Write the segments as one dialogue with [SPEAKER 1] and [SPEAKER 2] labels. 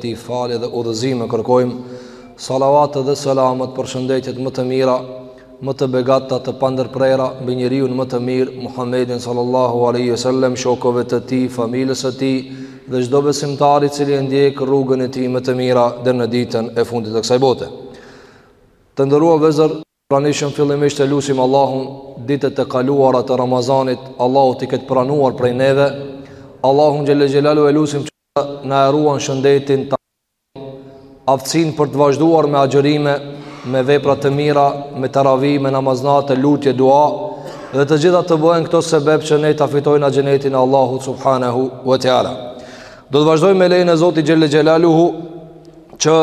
[SPEAKER 1] Ty falje dhe udhëzime kërkojmë, salavatë dhe selamet përshëndetjet më të mira, më të begata të pandërprera mbi njeriun më të mirë, Muhammedin sallallahu alaihi wasallam, shokëve të tij, familjes së tij dhe çdo besimtari i cili e ndjek rrugën e tij më të mirë deri në ditën e fundit të kësaj bote. Të nderuar vëllezër të pranishëm fillimisht e lusim Allahun ditët e kaluara të Ramazanit, Allahu t'i ketë pranuar prej neve. Allahun xhelle xhelaluhu e lusim na e ruan shëndetin, aftësinë për të vazhduar me agjërime, me vepra të mira, me taravi, me namaz nate, lutje, dua, dhe të gjitha të bëhen këto sebeb që ne ta fitojmë xhenetin e Allahut subhanahu wa ta'ala. Do të vazhdojmë me lejen e Zotit Xhelle Xhelaluhu që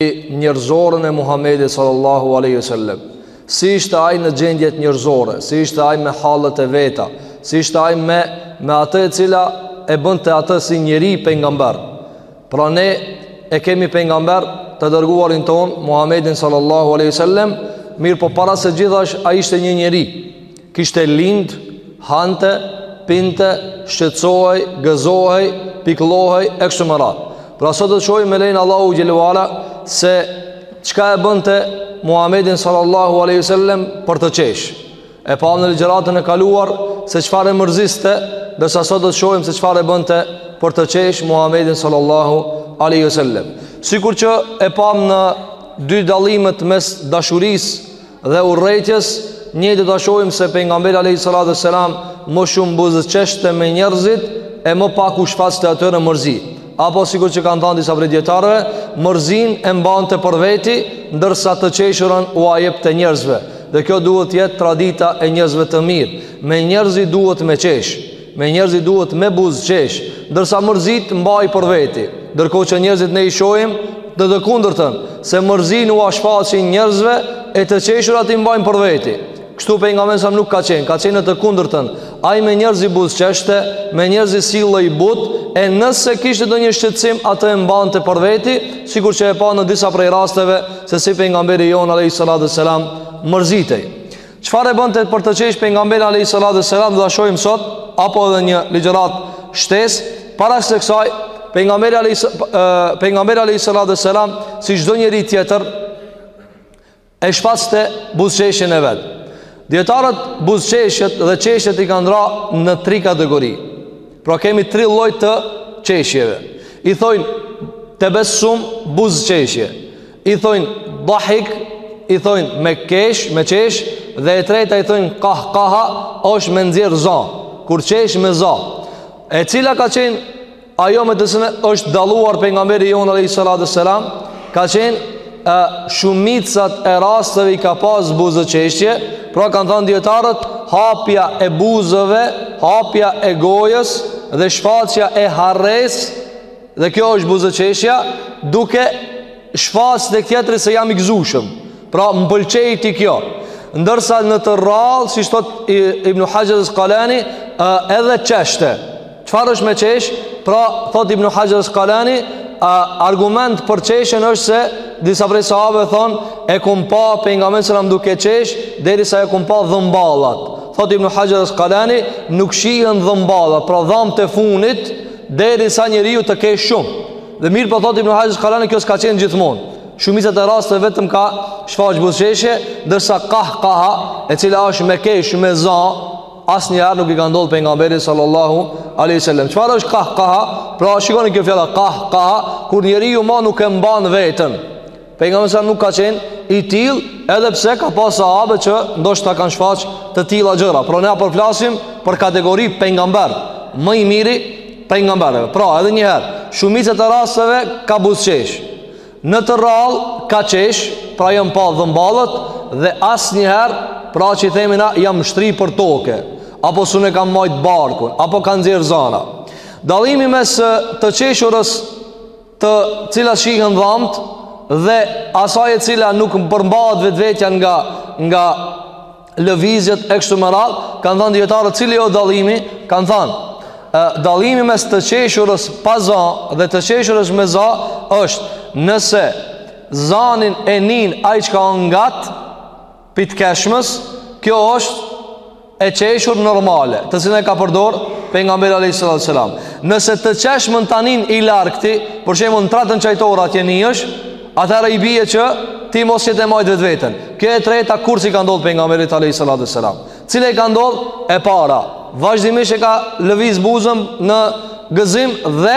[SPEAKER 1] njerëzorën e Muhamedit sallallahu alaihi wasallam. Si ishte ai në gjendjet njerëzore, si ishte ai me hallet e veta, si ishte ai me me atë e cila e bënte atë si njeri pejgamber. Pra ne e kemi pejgamber të dërguarin tonë Muhamedin sallallahu alaihi wasallam, mirëpo para se gjithash ai ishte një njeri. Kishte lindë, hante, pinte, shqetësohej, gëzohej, pikëllohej e kështu me radhë. Pra sot do të shohim me lejen Allahu xhelle ve ala se çka e bënte Muhamedin sallallahu alaihi wasallam për të qesh. E pamë në ligjëratën e kaluar se çfarë e mërziste, ndërsa sot do të shohim se çfarë e bënte për të qesh Muhamedin sallallahu alaihi wasallam. Sikur që e pamë në dy dallimet mes dashurisë dhe urrejtjes, ne do ta shohim se pejgamberi alayhi salatu wassalam më shumë buzëqeshte me njerëzit e më pak u shfaqte atyre mërzi. Apo sikur që kanë thënë disa prej dijetarëve, mërzinë e mbante për veti, ndërsa të qeshurën ua jepte njerëzve. Dhe kjo duhet të jetë tradita e njerëzve të mirë. Me njerëzit duhet me qesh. Me njerëzit duhet me buzëqesh Ndërsa mërzitë mbaj për veti Ndërkohë që njerëzit ne i shohim në të kundërtën Se mërzinë ua shfaqin njerëzve E të qeshurat i mbajnë për veti Kështu pejgamberi alejhi selam nuk ka qenë Ka qenë në të kundërtën Ai me njerëzit buzëqeshte Me njerëzit sillej butë E nëse kishte ndonjë shqetësim Atë e mbante për veti Sikur që e pamë në disa prej rasteve Se si pejgamberi jonë Alejhi Salatu Selam Mërzitej Çfarë e bënte për të qesh pejgamberin alayhi salatu selam do ta shohim sot apo edhe një ligjëratë shtesë para se kësaj pejgamberi alayhi pejgamberi alayhi salatu selam si çdo njeri tjetër e shfaqte buzëqeshjen e vet. Dijetarët buzëqeshjet dhe qeshjet i kanë nda në tri kategori. Pra kemi tri lloje të qeshjeve. I thojnë tebessum buzëqeshje. I thojnë dhahik, i thojnë me kesh, me qesh, dhe e treta i thojnë kahkaha, është me nxjerr za, kur qesh me za. E cila ka qenë ajo me të cilën është dalluar pejgamberi jonë alejhi salatu wasalam, ka qenë e, shumicën e rasteve i ka pas buzëqeshje, pra kanë thënë dijetarët, hapja e buzëve, hapja e gojës dhe shfaqja e haresë, Dhe kjo është buzëqeshja duke shfaq te tjetri se jam i gëzushëm. Pra më pëlqej ti kjo. Ndërsa në të rrallë, siç thot Ibn Hajar Askalani, edhe qeshte. Çfarë është me qesh? Pra, thot Ibn Hajar Askalani, argument për qeshjen është se disa prej sahabëve thonë, e kum pa pejgamberin salam duke qesh, deri sa e kum pa dhëmballat. Thot Ibn Hajar Askalani, nuk shihen dhëmballat, pra dhamt e funit, Derisa njeriu të kesh shumë. Dhe mirëpo thotë Ibn Hajar Askalani kjo s'ka qenë gjithmonë. Shumicën e rasteve vetëm ka shfaq buzëqeshje, ndërsa kah kaha, e cila është me kesh me za, asnjëherë nuk i ka ndodhur pejgamberit sallallahu alaihi wasallam. Çfarë është kah kaha? Pra shikoni kjo fjala kah kaha, kur njeriu ma nuk e mban veten. Pejgamberi salam nuk ka qenë i tillë, edhe pse ka pas sahabe që ndoshta kanë shfaq të tilla gjëra. Pra ne po flasim për kategori pejgamber, më i miri i pejgamberëve. Pra, edhe një herë, shumica e rasteve ka buzëqesh. Në të rrallë ka qesh, pra janë pa dhëmballët dhe asnjëherë pra që i themi na jam shtri për toke, apo s'un e kam majt barkun, apo ka nxjerr zana. Dallimi mes të qeshurës te e cila shihen dhamt dhe asaj e cila nuk përmbahet vetvetja nga, nga lëvizjet e kështu me radhë, kanë thanë dijetarët cili o dalimi, kanë thanë, dallimi mes të qeshurës pa za dhe të qeshurës me za është nëse zanin e nin ai çka ngat, Pi të keshmes, kjo është e qeshur normale, të cilën e ka përdor pejgamberi alayhis salam. Nëse të qeshmen ta nin i largti, për shembull në tratën çajtor atje nish, atëherë i bie që ti më s'je te majt vetveten. Kjo e treta kurrë s'i ka ndodhur pejgamberit alayhis salam. Cila i ka ndodhur e para? Vazhdimisht e ka lëviz buzën në gëzim dhe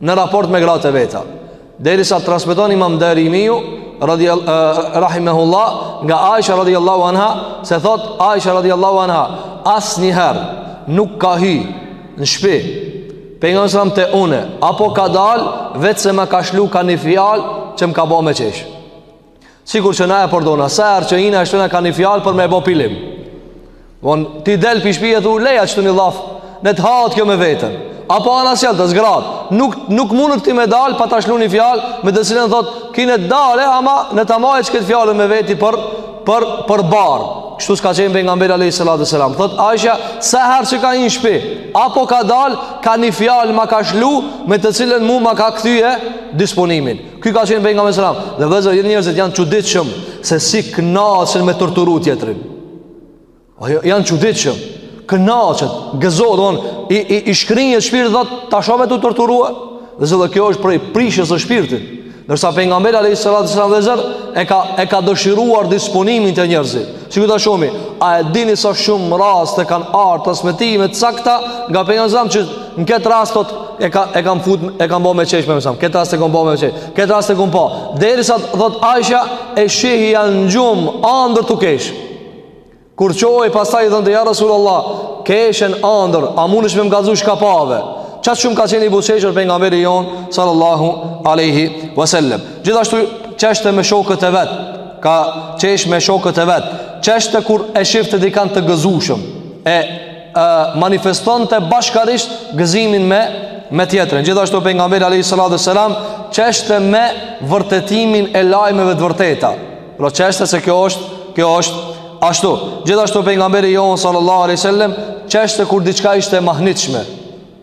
[SPEAKER 1] në raport me gratë e veta. Derisa transmeton Imam Darimiu radiall rahimehullah nga Aisha radiallahu anha se thot Aisha radiallahu anha asnjëherë nuk ka hy në shpi pejgamberi salam te une apo ka dal veç se më ka shlu ka një fjalë që më ka ba me qesh. Sikur që na e përdorna, saherë që hina e shtina ka një fjalë për me e bo pilim. Von, ti del prej shpije e thu, leja që tu ni llaf, le të hahet kjo me vetën. Apo anasjelltas gratë, nuk, nuk mundët ti me dalë pa ta gjujt një fjalë, me të cilën thotë, ki me dalë, ama le ta maje qët fjalën me veti për, për, për barë. Kështu s'ka qenë pejgamberi alejhi salatu selam. Thotë, Aisha, sa herë që ka hi në shpi, apo ka dalë, ka një fjalë ma ka shlu, me të cilën mu ma ka kthy disponimin. Ky ka qenë pejgamberi selam Dhe vllezër njerëzit janë t'çuditshëm Se si knaqen me torturu tjetrin Janë t'çuditshëm Knaqet, gëzohet, I, i, i shkrihet shpirti Ta shoh me të torturu Vllezër edhe kjo është prej prishjes së shpirtit Ndërsa pejgamberi alejhi salatu selam vllezër e ka, e ka dëshiruar disponimin te njerëzit Sigurt shumë, a e dini sa shumë raste kanë ardhë transmetime të sakta nga pejgamberi që në këtë rast thot, e, ka, e kam fut, e kam bo me qesh pejgamberin, këtë rast e kam bo me qesh, këtë rast e kam pa. Derisa thot Aisha e shihja në gjumë, andërr tu kesh. Kur çohej, pastaj i thoja, ja Rasul Allah, keshe n'andërr, a munesh me m'kallzu çka pave. Qatë shumë ka qenë i buzëqeshur pejgamberi jonë, sallallahu aleyhi wasallam. Gjithashtu qeshte me shokët e vet, ka qesh me shokët e vet. Qeshte kur e shifte dikan të gëzushëm, e, e manifestonte bashkarisht gëzimin me me tjetrin. Gjithashtu pejgamberi alayhi salatu selam qeshte me vërtetimin e lajmeve të vërteta. Pra qeshte se kjo është, kjo është ashtu. Gjithashtu pejgamberi jon sallallahu alaihi wasallam qeshte kur diçka ishte e mahnitshme.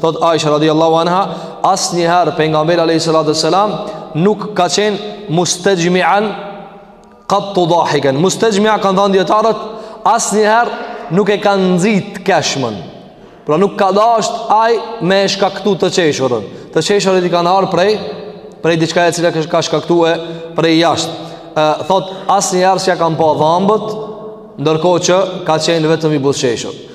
[SPEAKER 1] Thot Aisha radiallahu anha Asnjëherë pejgamberi a.s. Nuk ka qenë mustexhmian Kattu dahiken Mustexhmian kanë thanë dijetarët Asnjëherë nuk e ka nxit keshmen Pra nuk ka dasht ai me e shkaktu të qeshurën Të qeshurit i ka ardhë prej Prej diçka e cila ka shkaktue prej jashtë Thot asnjëherë s'ia kam pa dhambët Ndërkohë që ka qenë vetëm i buzëqeshur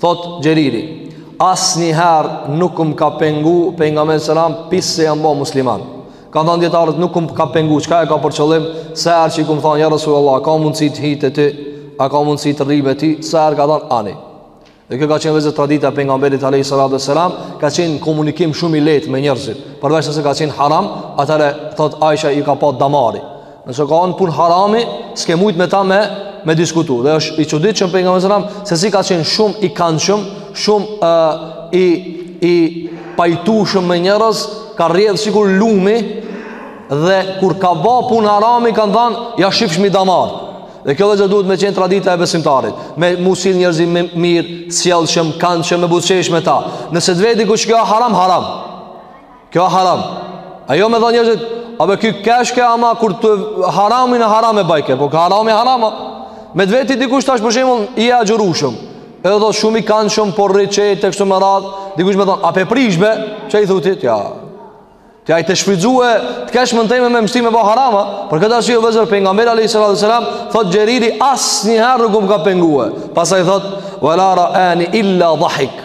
[SPEAKER 1] Thot Xheriri Asnjëherë nuk më ka pengu Pejgamberi selam Prej se jam bo musliman Kanë thanë dijetarët nuk më ka pengu Çka e ka për qëllim Saherë që i kam thanë Ja Rasulullah A ka mundësi të hi te ty A ka mundësi të rri me ty Saherë ka thanë Ani Dhe kjo ka qenë vllezër tradita e pejgamberit Alehi Salatu Selam Ka qenë komunikim shumë i lehtë me njerëzit Përveç nëse ka qenë haram Atëherë thot Aisha iu ka pa damari Nëse ka konë punë harami, s'ke mujt me ta me me diskutu. Dhe është i çuditshëm pejgamberi sallallahu alajhi wasallam se si ka qenë shumë i këndshëm, shumë uh, i i pajtushëm me njerëz, ka rrjedh sikur lumi dhe kur ka pa punë harami kanë thënë ia shifshim damarin. Dhe kjo vllezër duhet me qenë tradita e besimtarit Me u sill njerëzve mirë, sjellshëm, kandshëm me buzëqesh me ta Nëse veç diku që ka haram, haram Kjo është haram. A jo me thonë njerëzit, a be ky keshke ama kur të haramin e haram e bajke, po ka harami harama. Me të vetë dikush tash për shembull je agjërushëm. Edhe do shumë i kanë shumë por rricet e kështu me radhë, dikush me thonë, a pe prish be, çka i thu ti, ja. Ti ai të shfrytëzue, të kesh mund të me mësim e bë harama, për këtë arsye vllezër pejgamberi alayhi salatu wasalam thotë Xheriri asnjëherë nuk më ka pengue. Pastaj thotë wala raani illa dhahik.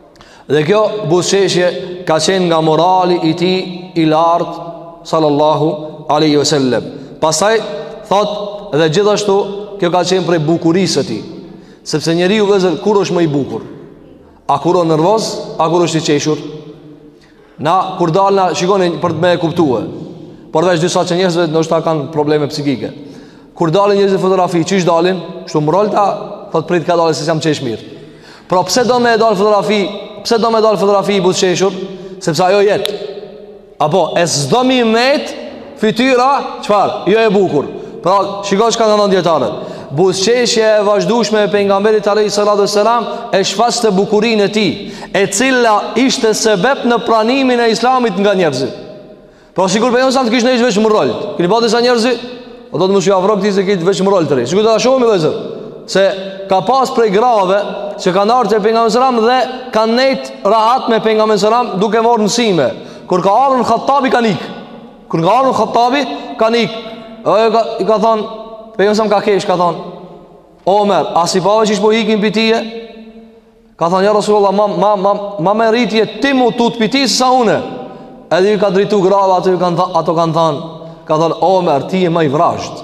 [SPEAKER 1] Dhe kjo buzëqeshje ka qenë nga morali i tij i lartë sallallahu aleyhi ve sellem. Pastaj thot dhe gjithashtu kjo ka qenë prej bukurisë së tij. Sepse njeriu vllezër kur është më i bukur. A kur o nërvoz, a kur është i qeshur. Na, kur dalë na, shikoni për me e kuptue Përveç disa njerëzve ndoshta kanë probleme psikike Kur dalin njerëzit fotografi, qysh dalin? Kshtu mrrolta, thot prit kadalë, se s'jam qesh mirë Pra pse do me dalë fotografi, pse do me dalë fotografi i buzëqeshur? Sepse ajo jet Apo, e s'do me i met Fytyra, çfarë? Jo e bukur. Pra, shiko çka kanë thënë dijetarët. Buzëqeshja e vazhdueshme e pejgamberit alayhi salatu sallam e shfaqte bukurinë e tij, e cila ishte sebeb në pranimin e Islamit nga njerëzit. Po sikur pejgamberi sallam të kish nejt veç mrrolt. Keni pa disa njerëz O do të mos ju afro këtij se ky veç mrrolt rri. Sikur do ta shohim vllezër. Se ka pas prej grave që kanë ardhur te pejgamberi sallam dhe kanë nejt rahat me pejgamberin sallam duke marrë mësime. Kur ka ardhur Khattabi kanë ik. Kur ka ardhur Khattabi, kanë ik. Ai ka i ka thon, "Pejgamberi sallam ka kesh, ka thon. Omer, a s'i pave qysh po ikin pi teje?" Ka thon, "Ja Rasulullah, ma ma ma ma më rritje ti m'u tut pi ti se sa unë." Edhe ju ka drejtu grava ato i kanë thon, ato kanë thon, "Ka thon Omer, ti je ma i vrazhd."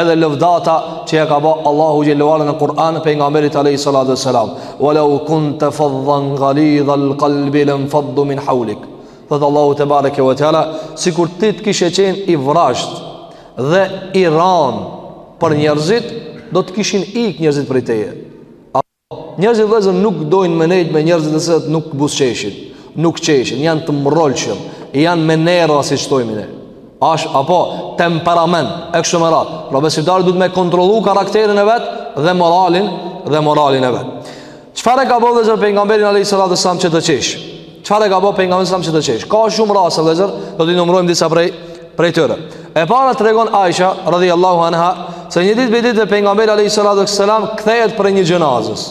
[SPEAKER 1] edhe lëvdata që ja ka ba Allahu xhelle ve ala në Kur'an pejgamberit alejhi salatu ve selam Walau kunte fedhan galidhal kalbi lenfeddu min haulik thotë Allahu tebareke ve teala sikur ti të kishe qen i vrazhd dhe i ran për njerëzit do të kishin ik njerëzit prej teje Njerëzit vllezër nuk dojnë me nejt me njerëzit të cilët nuk buzëqeshin, nuk qeshin, janë të mrrolshëm, janë me nerva siç thojmi ne. Ash, apo, temperament, e kështu me radhë. Pra besimtari duhet me kontrolu karakterin e vetë dhe moralin, dhe moralin e vetë. Çfarë e ka bo vllezër pejgamberin alejhi salatu selam që të qeshë? Çfarë e ka bo pejgamberin sallam që të çesh? Ka shumë raste vllezër, do t'i numërojmë disa prej prej tyre. E para tregon Aisha radhiyallahu anha se një ditë pi ditëve pejgamberi alayhi salatu wasalam kthehet prej një xhenazës.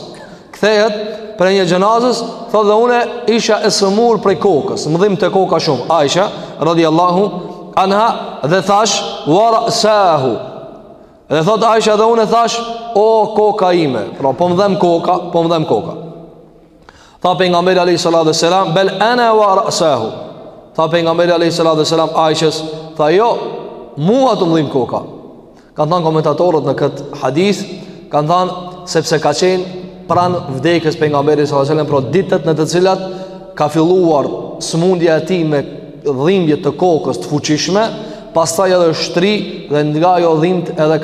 [SPEAKER 1] Kthehet prej një xhenazës, thotë dhe unë isha e sëmur prej kokës, më dhimte koka shumë. Aisha radhiyallahu anha dhe thash wa ra'sahu. Dhe thotë Aisha dhe unë thash o koka ime. Pra po më dhem koka, po më dhem koka. Tha pejgamberi alayhis salatu wassalam Bel ene wa ra'sahu Tha pejgamberi alayhis salatu wassalam Aishes Tha jo Mua të më dhimb koka Kanë thanë komentatorët në këtë hadith Kanë thanë Sepse ka qenë pranë vdekjes pejgamberi s.a.s. Pra ditët në të cilat Ka filluar Smundja e tij me dhimbje të kokës të fuqishme Pastaj edhe u shtri Dhe nga ajo dhimbje edhe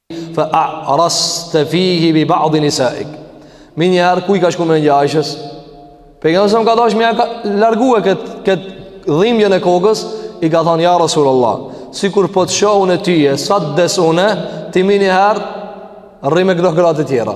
[SPEAKER 1] Fa a'raste fihi bi ba'di nisaik Menjëherë ku i ka shku mendja Aishes Pejgamberi s.a.s. ka dash me e largue këtë kët dhimbjen e kokës I ka thonë ja Rasul Allah Sikur po të shoh une tyje Sa të des une Ti menjëherë Rri me këto gratë tjera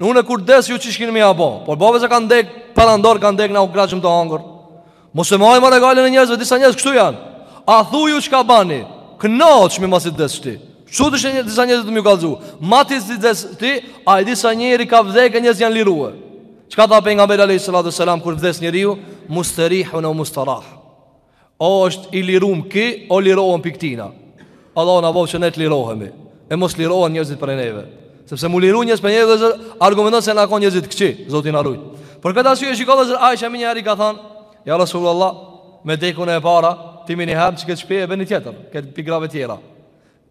[SPEAKER 1] Në unë kur des ju qysh keni me ia bo. Por babë sa ka dek, para ndor ka dek na u knaqëm tu hangër. Mos e maj më regalën e njerëzve, disa njerëz kshtu janë. A thu ju çka bani? Knaqemi masi des ti. Çu të shenjë disa njerëzve me ju kallzu. Masi si des ti, ai disa njerëz kan vdek e njerëzit janë lirue. Çka tha pejgamberi alayhis salatu selam kur vdes njeriu? Mustarihun aw mustarah. O është i lirum ki, o lirohen pi ktina Allahu na boftë që ne të lirohemi E mos lirohen njerëzit prej neve Sepse m'u liru njerëzit prej neve vllezër Argumenton se jena kon njerëz t'këqij, Zoti na rujt Për këtë arsye shiko vllezër Aisha minjaheri ka than Ja Rasulullah, me dek un e para Ti minjaherë që këtë shpi e bjen ni tjetër Këtë pi grave tjera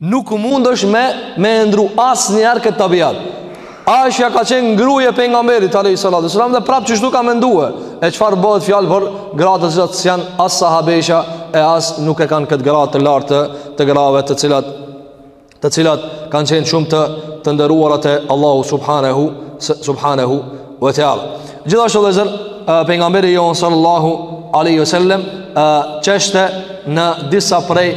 [SPEAKER 1] Nuk mund është me, me e ndrru asnjeri këtë tabiat. Aishja ka qenë gruja e pejgamberit, alayhis salatu wassalam, dhe prapë qështu ka mendue. E çfarë bëhet fjalë për gra të cilat s'janë as sahabesha e as nuk e kanë këtë gradë të lartë të grave të cilat, të cilat kanë qenë shumë të, të nderuara te Allahu subhanehu, subhanehu ve teala. Gjithashtu vllezër, pejgamberi jonë sallallahu aleyhi sallem, qeshte në disa prej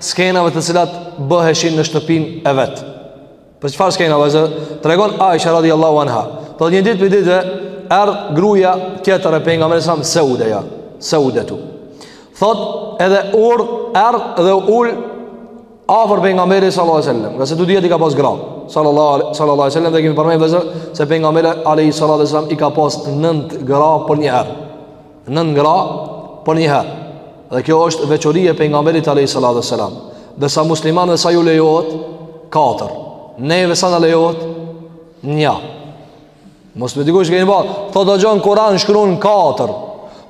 [SPEAKER 1] skenave të cilat bëheshin në shtëpinë e vet. Po çfarë skenave, vllezër, tregon Aisha radiallahu anha. Thot një ditë pi ditve, erdh gruja tjetër e pejgamberit s.a.s., Seudeja, Seudetu. Thot edhe urdh, erdh dhe u ul, afër pejgamberit sallallahu alai sallam, ngase dihet i ka pas gra, sallallahu alai sallam, dhe kemi përmend vllezër, se pejgamberi alayhis salatu wassalam, i ka pas nëntë gra përnjëherë. Nëntë gra, përnjëherë. Dhe kjo është veçori e pejgamberit alayhis salatu wassalam. Derisa muslimanëve sa ju lejohet? Katër. Neve sa na lejohet? Një. Mos më dikush që keni bërë, thot hoxho në Kur'an shkruan 4.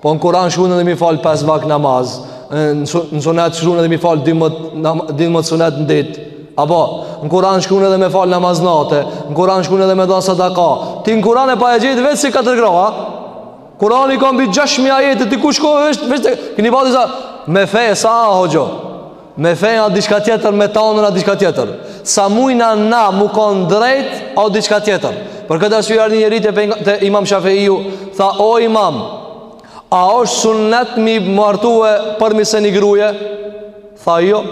[SPEAKER 1] Po në Kur'an shkruan edhe mi fal 5 vak namaz, në sunet shkruan edhe mi fal 12 12 sunet në ditë. Apo në Kur'an shkruan edhe me fal namaz nate, në Kur'an shkruan edhe me dha sadaka. Ti në Kur'an e pa e gjetë veç katër gra. Kurani ka mbi 6000 ajete, ti ku shkon është, veç të keni vati sa me fe sa hoxho. Me fe a diçka tjetër, me thanë a diçka tjetër. Sa mujna na m'u kan drejt a diçka tjetër. Për këtë arsye ardhi njëri te, te Imam Shafiu, tha o Imam, a është sunnet m'i martue përmi se një gruje? Tha jo.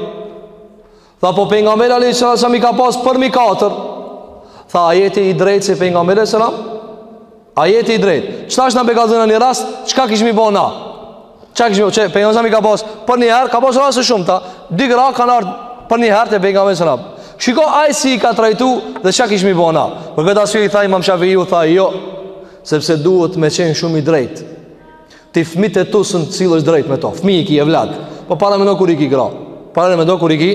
[SPEAKER 1] Tha po pejgamberi alejhi salatu selam i ka pas përmi katër Tha a je ti i drejt si pejgamberi selam A je ti i drejt Qetash na e kallzojna një rast Çka kishmi bo na Çka kishmi bo Që pejgamberi i ka pas Për një herë ka pas rast e shumë ta Dy gra kanë ardh përnjëherë te pejgamberi selam Shiko ai si i ka trajtu Dhe çka kishmi bo na Për këtë arsye i tha imam Shafiu tha jo Sepse duhet me qenë shumë i drejt Ti fëmijët e tu s'un sillesh drejt me to Fëmi i ki evlad Po paramendo kur i ki gra Paramendo kur i ki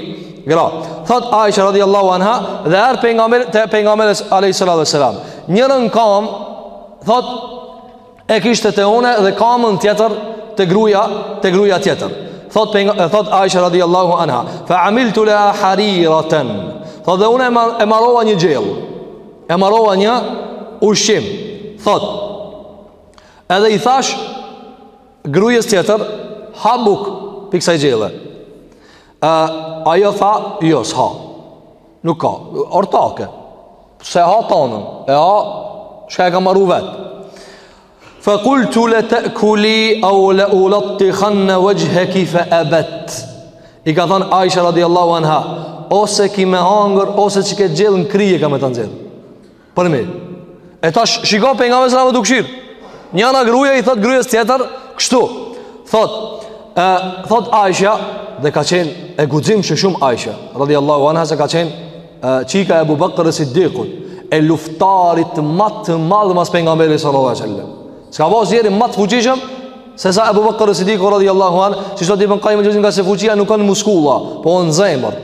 [SPEAKER 1] gra Thot Aisha radiallahu anha Dhe erdh pejgamberi Te pejgamberi Alejhi salatu wasallam Njërën kam Thot E kishte te une dhe kamën tjetër Te gruja Te gruja tjetër Thot, për, thot Aisha radiallahu anha Fa amiltu leha hariraten Thot dhe une e, mar, e marova një gjell E marova një ushqim Thot Edhe i thash grujes tjetër, ha buk, pi ksaj gjelle. E, ajo tha, jo, s'ha. Nuk ka, ortake. S'e ha tonën, e ha, çka e ka maru vetë. Fe kultu le te'kuli, eu le ulattihanne vexheki fe ebet. I ka thonë Aisha radiallahu anha, ose ki me hangër, ose që ke gjellë në krye ka me të nëzirë. Përmi E tash shiko pejgamberi selam duke kshyr Njëna gruja i thot grujes tjetër Kështu Thot e, Thot Aisha Dhe ka qenë e guximshme shumë Aisha Radhi Allahu anha se ka qenë e, Çika e Ebu Bekër es Sidikut E luftarit ma të madh Mas pejgamberit sallallahu alejhi sallam S'ka pas njeri ma të fuqishëm Se sa Ebu Bekër es Sidiku Radhi Allahu anhu Siç thot Ibn Kajjim Xhevziu Ngase fuqia nuk a në muskula Po në zemër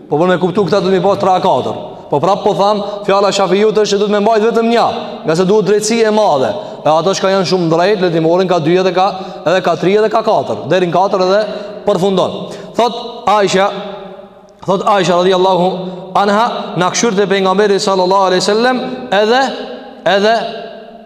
[SPEAKER 1] Po për me kuptu këta duhet me pas 3 4. Po prap po tham, fjala e Shafiut është që duhet me mbajt vetëm nja, ngase duhet drejtësi e madhe. E ato çka janë shumë drejt, le t'i morin ka 2 edhe ka edhe ka 3 edhe ka 4, deri në 4 edhe përfundon. Thot Aisha, thot Aisha radhiyallahu anha, na kshyrte pejgamberi sallallahu alaihi wasallam edhe edhe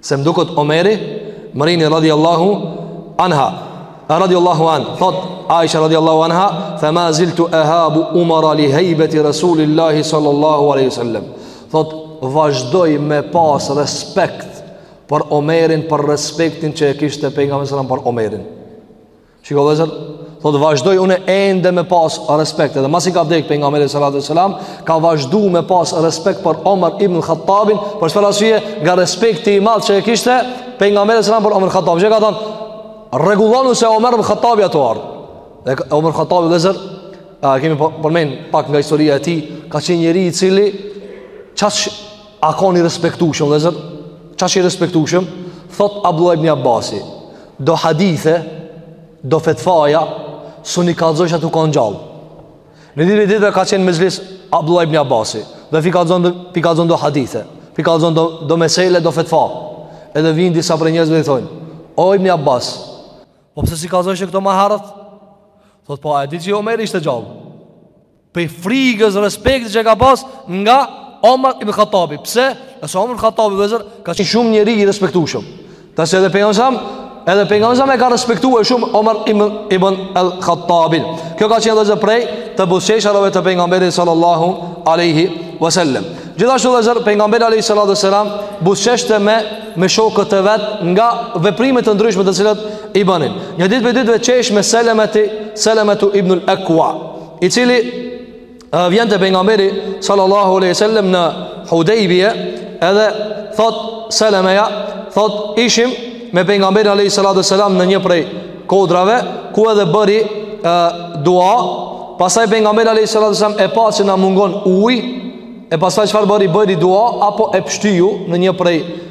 [SPEAKER 1] Se më duket Omeri, mrrini radiallahu anha, radiallahu anhu, thot Aisha radiallahu anha, fa ma ziltu ehabu umara li hejbeti Resulillahi sallallahu aleyhi sallam. Thot, vazhdoj me pas respekt për Omerin, për respektin që e kishte pejgamberi selam për Omerin. Shiko vllezër, thotë vazhdoj une ende me pas respekt Edhe masi ka vdek pejgamberi alejhi salatu selam Ka vazhdu me pas respekt për Omer ibn Khattabin Për çfarë arsye nga respekti i madh që e kishte pejgamberi alejhi selam për Omer Khattabin Që e ka thonë Rregullonu se Omer ibn Khattabi a tu ardhë Dhe Omer Khattabi vllezër e kemi po, përmen pak nga historia e tij Ka qenë njeri i cili Qaq A kan i respektushëm, vllezër. Qaq i respektushëm? Thot Abdullah ibn Abasi, do hadithe, do fetfaja, s'un i kallzojsha tu kan gjallë. Një ditë ditëve ka qenë mexhlis Abdullah ibn Abasi, dhe p'i kallzon do, p'i kallzon do hadithe, p'i kallzon do, do mesele, do fetfa. Edhe vijnë disa prej njerëzve i thonë, o ibn Abas, po pse s'i kallzojshe këto ma herët? Thot, po, a e di që Omeri ishte gjallë? Pej frigës respekt që ka pas nga Omar ibn Khattabi. Pse? Se Omar ibn Khattabi vllezër ka qenë shumë njeri i respektueshëm. Tash edhe pejgamberi edhe pejgamberi e ka respektuar shumë Omar ibn ibn al Khattabin. Kjo ka qenë vllezër prej të buzëqeshurave të pejgamberit sallallahu alaihi wasallam. Gjithashtu vllezër pejgamberi alaihi salatu wasalam buzëqeshte me me shokët e vet nga veprime të ndryshme të cilat i bënin. Një ditë prej ditëve qesh me Selemet Selemetu ibn al Aqwa. i cili uh, vjen te pejgamberi sallallahu alaihi wasallam në Hudejbije edhe thot Selemeja thot ishim me pejgamberin alaihi salatu wasalam në një prej kodrave ku edhe bëri uh, dua pastaj pejgamberi alaihi salatu wasalam e pa se na mungon ujë e pastaj çfarë bëri bëri dua apo e pshtyu në një prej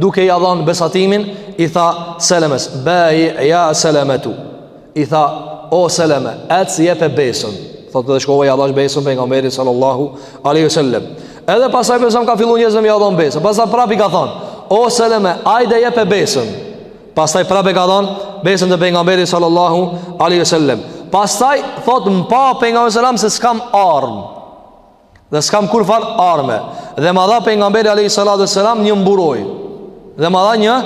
[SPEAKER 1] duke ia dhan besatimin i tha selemes bej ja selemetu i tha o seleme ec jepe besën thot dhe shkova ia dhash besën pejgamberit sallallahu aleyhi sallem edhe pasaj përsëri kan fillu njerëz me ia dhan besën pasaj prap i ka than o seleme hajde jepe besën pasaj prap ia ka dhan besën te pejgamberi sallallahu aleyhi sallem pasaj thot m'pa pejgamberi alejhi selam se s'kam armë Dhe s'kam kurrfar arme Dhe ma dha pejgamberi alejhi salatu ve selam një mburoj Dhe ma dha një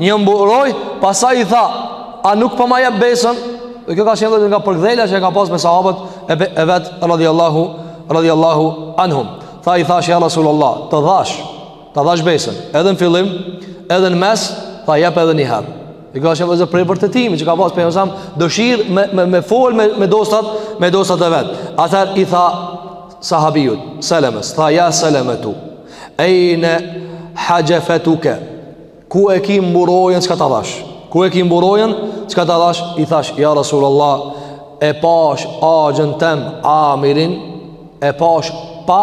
[SPEAKER 1] Një mburoj Pastaj i tha A nuk pa po ma jep besën Dhe kjo ka qenë dhe nga përgdhelja që e ka pas me sahabët E, e vetë radiallahu Radiallahu anhum Tha i thash ja Rasulullah Të dhash Ta dhash besën, edhe në fillim, edhe në mes, tha jep edhe një herë. E ka qenë vllezër prej vërtetimi që ka pas pejgamberi alejhi selam Dëshirë me, me, me fol me, me dostat Me dostat e vetë Atherë i tha sahabijut Selemes Tha ja selemetu Ejne haxhefetuke Ku e ki mburojën çka ta dhash Ku e ki mburojën çka ta dhash I thash ja Rasulullah E pash axhën tem Amirin E pash pa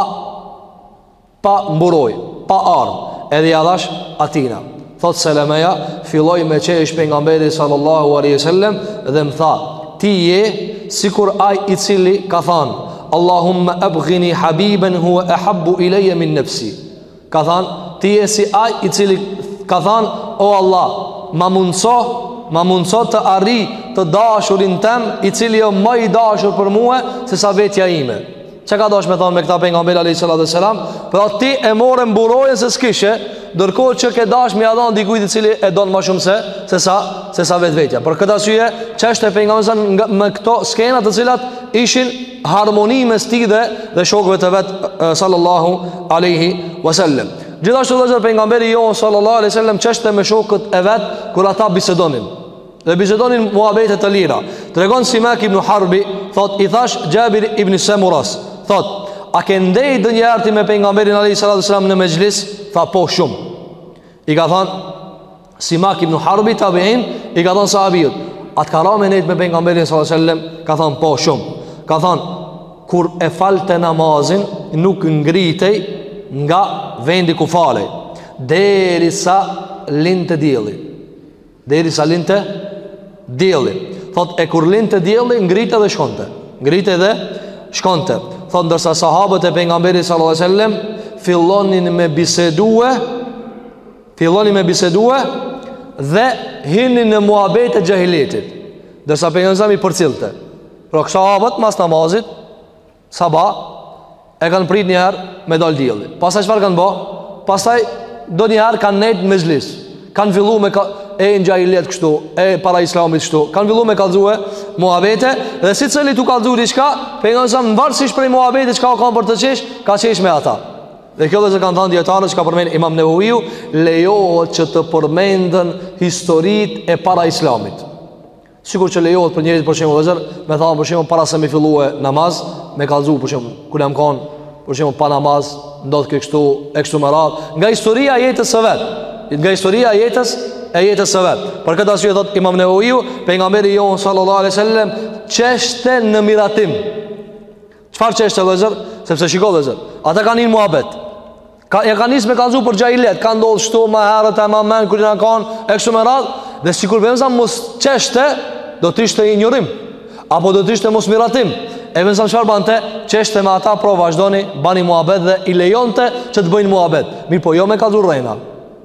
[SPEAKER 1] pa mburoj, pa armë, edhe ja dhash atina. Thot Selemeja, filloj me çesh pejgamberi sallallahu aleyhi sallem dhe më tha, ti je sikur aj i cili ka than, Allahumme ebghini habiben hue ehabbu ilejje min nefsi. Ka than, ti je si aj i cili ka than, o Allah, ma mundëso, ma mundëso të arri të dashurin tem, i cili o ma i dashur për mue, sesa vetja ime. Çka ka dash me thonë me këta pejgamberi a.s. Pra ti e more mburojën se s'kishe ndërkohë që ke dash me ia dhan dikujt i cili e don ma shumë se sesa, sesa vetvetja. Për këtë arsye çeshte pejgamberi me këto skenat të cilat ishin harmoni mes tij dhe dhe shokve të vet sallallahu aleyhi wasallam Gjithashtu vëllezër pejgamberi jonë sallallahu aleyhi wasallam çeshte me shokët e vet kur ata bisedonin dhe bisedonin muhabete të lira. Tregon Simak ibn Harbi, thot i thash Xhabir ibn Semuras, thot a ke ndej donjëherë ti me pejgamberin alayhi salatu sallam në mexhlis? Tha po shumë. I ka thon Simak ibn Harbi tabiin, i ka thon sahabiut, a të ka ra me nejt me pejgamberin sallallahu alaihi wasallam? Ka thon po shumë. Ka thon kur e falte namazin nuk ngritej nga vendi ku falej derisa linte dielli Derisa linte dielli. Thot e kur linte dielli ngritej dhe shkonte. Ngritej dhe shkonte. Thot ndërsa sahabët e pejgamberit sallallahu alajhi wasallam fillonin me bisedue, fillonin me bisedue dhe hinin në muhabet e xhahiletit. Ndërsa pejgamberi përcillte. Pra sahabët mas namazit Sabah e kanë prit një herë me dal dielli. Pastaj çfarë kanë bo? Pastaj donjëherë kanë nejt mexhlis. Kanë fillu me ka... e në xhahilet kështu, e para islamit kështu. Kanë fillu me kallxue muhabete dhe secili tu kallxu diçka, pejgamberi a.s. varësisht prej muhabete çka u kan për të çesh, ka çesh me ata. Dhe kjo vëllezër kanë thanë dijetarët që ka përmend Imam Neveviu, lejohet që të përmenden historitë e para islamit. Sikur që lejohet për njerëzit për shembull vëllezër, me thanë për shembull para se me fillue namaz, me kallxu për shembull, kur jam kon për shembull pa namaz, ndodhke kështu e kështu me radh, nga historia e jetës së vet. Nga historia e jetës e jetës së vet. Për këtë arsye thot Imam Neveviu, pejgamberi jonë sallallahu alaihi wasallam, çeshte në miratim. Çfarë çeshte vëllezër? Sepse shiko vëllezër, ata kanë hi në muhabet. Ka e kanë nis me kallzu për xhahilet, ka ndodh kshtu ma herët a e man men kur jena kan e kështu me radh, dhe sikur pejgamberi a.s. mos çeshte, do të ishte injorim. Apo do të ishte mos miratim. E pejgamberi a.s. çfarë bante, çeshte me ata pra vazhdoni bani muhabet dhe i lejonte që të bëjnë muhabet. Mirëpo jo me kallzu rrena.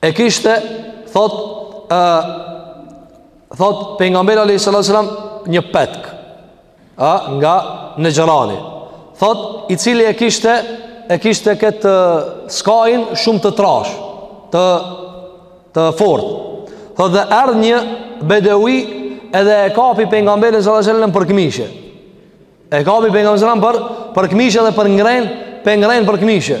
[SPEAKER 1] E kishte thot ë thot pejgamberi alayhis salam një petk. Ë nga Nexhrani. Thot i cili e kishte e kishte kët skajin shumë të trash, të të fortë. Thot dhe erdh një bedewi edhe e kapi pejgamberin sallallahu alajhi wasallam për këmishë. E kapi pejgamberin sallallahu për për këmishë dhe pe ngren, pe ngren për këmishë.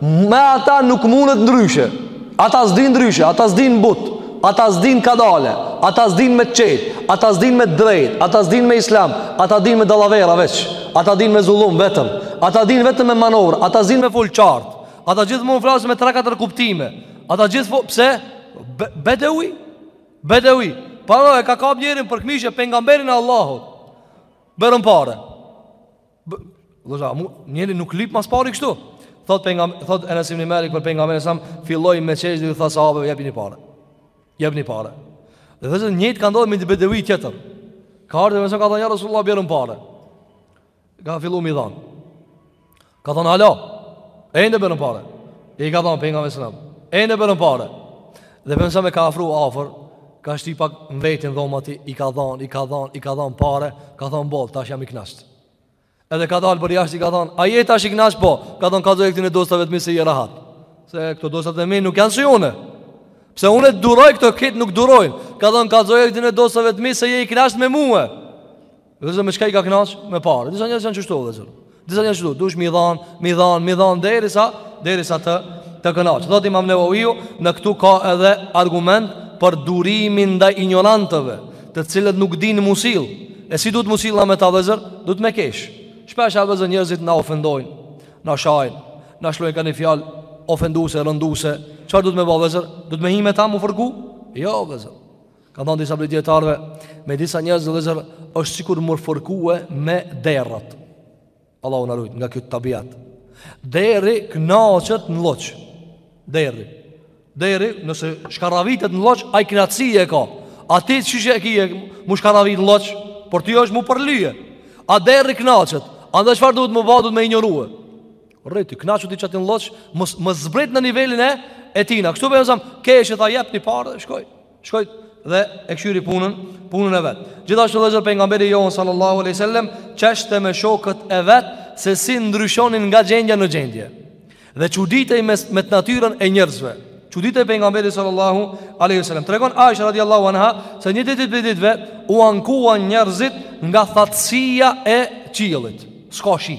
[SPEAKER 1] Me ata nuk mundet ndryshe. Ata s'din ndryshe, ata s'din but, ata s'din kadale, ata s'din me çet, ata s'din me drejt, ata s'din me islam, ata din me dallavera veç. Ata din me zullum vetëm. Ata din vetëm me manovra, ata s'din me fol qartë. Ata gjithmonë flasin me 3-4 kuptime. Ata gjithmonë pse bedewi? Bedewi. Po e ka kap njerin për këmishë pejgamberin e Allahut. Bjerëm pare. Vëllezër, mu njeri nuk lip ma s'pari kështu. Thot pejgam, thot Enes ibn Malik por pejgamberi alayhis salam filloi me çesh dhe tha sahabëve jepni pare. Jepni pare. Dhe vëllezër njëjtë ka ndodhur me një bedevi tjetër. Ka ardhur me sa ka thënë ja Rasulullah bjerëm pare. Ka filluar mi dhan. Ka thënë ala. Ende bjerëm pare. E i ka dhënë pejgamberi alayhis salam. Ende bjerëm pare. Dhe pejgamberi alayhis salam e ka afru afër Ka shti pak me veti n'dhomë ati, i ka dhanë, i ka dhanë, i ka dhanë pare, ka thanë boll, tash jam i knaqt. Edhe ka dalë për jashtë, i ka thanë, a je tash i knaqt po, ka thanë kallzoj këtyne dostave të mi se je rahat. Se këto dostave të mi nuk janë si une. Pse une të duroj këta, këta nuk durojnë. Ka thanë kallzoj këtyne dostave të mi se je i knaqt me mue. Vëllezër me çka i ka knaq me pare Disa njerëz janë qështu vëllezër Disa njerëz qështu Dush mi dhan, mi dhan, mi dhan Derisa, derisa të, të knaq Thotë imam Neveviu Në këtu ka edhe argument Për durimin ndaj injorantëve Të cilët nuk din mu sill E si duhet mu sill na me ta vëllezër Duhet me kesh Shpesh her vëllezër njerëzit na ofendojnë Na shajnë Na shlojnë ka një fjalë Ofenduese, rënduese Çfarë duhet me ba vëllezër Duhet me hi me ta mu fërku Jo vëllezër Kanë thënë disa prej dijetarëve, me disa njerëz vëllezër është sikur mu fërkue me derrat. Allahu na rujt nga kjo tabiat. Derri kënaqet në lloç. Derri. Derri nëse shkarravitet në lloç, ai kënaqësi e ka. A ti çysh e ke mu shkarravit në lloç, për ty është mu përlye. A derri kënaqet. Andaj çfarë duhet me ba, duhet me injorue? Rri ti, kënaqu ti çaty n'lloç, mos mos zbrit në nivelin e e tina. Kështu pejgamberi alayhis salam, kesh e tha jepni pare, shkoi. Shkoi dhe e kshyri punën, punën e vet. Gjithashtu vëllezër pejgamberi jon sallallahu alaihi wasallam çeshte me shokët e vet se si ndryshonin nga gjendja në gjendje. Dhe çuditej me me natyrën e njerëzve. Çuditej pejgamberi sallallahu alaihi wasallam. Tregon Aisha radhiyallahu anha se një ditë prej ditëve u ankuan njerëzit nga thatësia e qiellit. S'ka shi.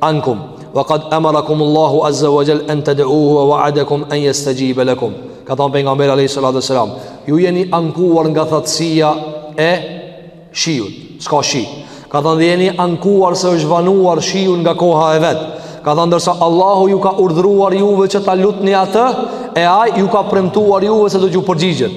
[SPEAKER 1] ankum wa qad amarakum Allahu azza wa jall an tad'uhu wa wa'adakum an yastajib lakum ka thanë pejgamberi alayhi salatu wasalam ju jeni ankuar nga thatësia e shiut s'ka shi ka thënë dhe jeni ankuar se është vanuar shiu nga koha e vet ka thënë ndërsa Allahu ju ka urdhëruar juve që ta lutni atë e ai ju ka premtuar juve se do t'ju përgjigjet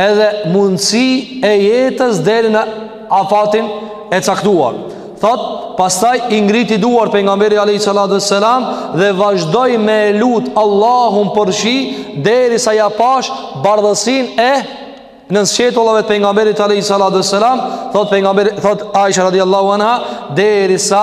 [SPEAKER 1] edhe mundësi e jetës deri në afatin e caktuar. Thot, pastaj i ngriti duart pejgamberi alejhi salatu ve selam dhe vazhdoi me e lut Allahun për shi derisa ia pashë bardhësinë e nënsqetullave të pejgamberit alejhi salatu ve selam thot pejgamber, thot Aisha radiallahu anha derisa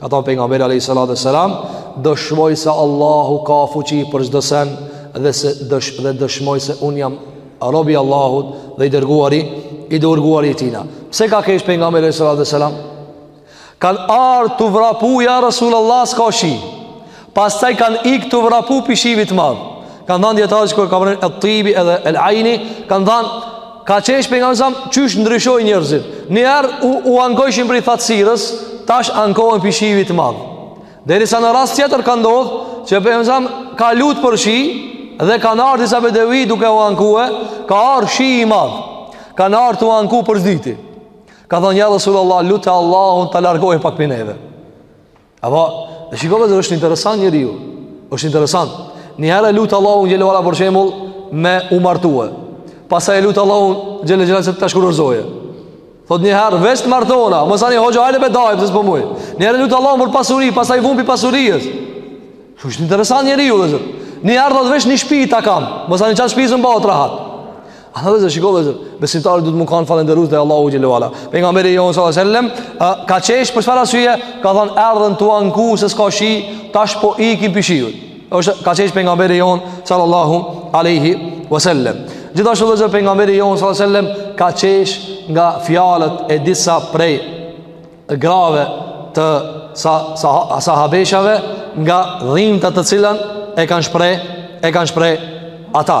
[SPEAKER 1] Ka thanë pejgamberi a.s. Dëshmoj se Allahu ka fuqi për çdo sen dhe, se dësh, dhe dëshmoj se unë jam rob i Allahut dhe i dërguari i dërguari i tina. Pse ka qesh pejgamberi a.s. Kanë ardhë tu vrapu ja Rasul Allah s'ka shi. Pastaj kanë ikë tu vrapu pi shiut të madh. Kanë thanë dijetarët sikur ka përmend Et-Tibi edhe El-Ajni, kanë thanë, ka qesh pejgamberi a.s., qysh ndryshojnë njerëzit. Njëherë u, u ankojshin prej thatësirës, tash ankohen pi shiut të madh. Derisa në rast tjetër ka ndodhë, që pejgamberi a.s. ka lutë për shi, dhe kanë ardhë disa bedevi duke u ankue, ka ardhë shi i madh, kanë ardhë tu u anku për s'dyti. Ka thanë, ja Rasulullah, lute Allahun ta largojë pak pi neve. Apo, e shikove vëllezër është interesant njeriu është interesant Një herë e lutë Allahun xhele ve ala për shembull me u martue Pastaj e lutë Allahun xhele ve ala që të shkurorëzohet Thot një herë veç të martona Masanej hoxhë hajde më daj se s'po muj Një herë e lutë Allahun për pasuri Pastaj vun pi pasurisë është interesant njeriu vëllezër Një herë thot veç një shpi ta kam Masanej n'qat shpi s'bahet rahat A vëllezër, shiko vëllezër, besimtari duhet me kanë falënderues ndaj Allahut xhele ve ala. Pejgamberi jonë salallahu alejhi ve selem, ka qesh për çfarë arsye, ka thanë erdhën tu u anku se s'ka shi, tash po ikin pi shiut. Oshtë, ka qesh pejgamberi jonë Sallallahu Aleyhi Vesellem. Gjithashtu vëllezër pejgamberi jonë salallahu alejhi ve selem, ka qesh nga fjalët e disa prej grave të sa, sa, sahabeshave, nga dhimta të cilën e kanë shpreh, e kanë shpreh ata.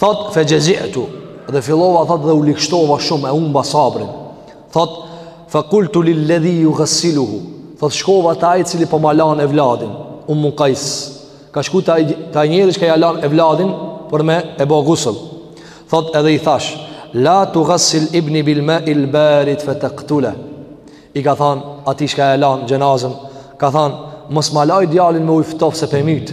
[SPEAKER 1] Thot fa jazi'tu dhe fillova thot dhe u ligshtova shumë e humba sabrin. Thot fa qultu lil ladhi yughassiluhu. Thot shkova te ai i cili po ma lan evladin, Ummu Qais. Ka shku te ai te ai njeri që ja lan evladin për me e bë gusl. Thot edhe i thash la tughassil ibni bil ma'il barid fa taqtulah. I ka than ati që ja lan xhenazën, ka than mos ma laj djalin me ujë ftof se p'e myt.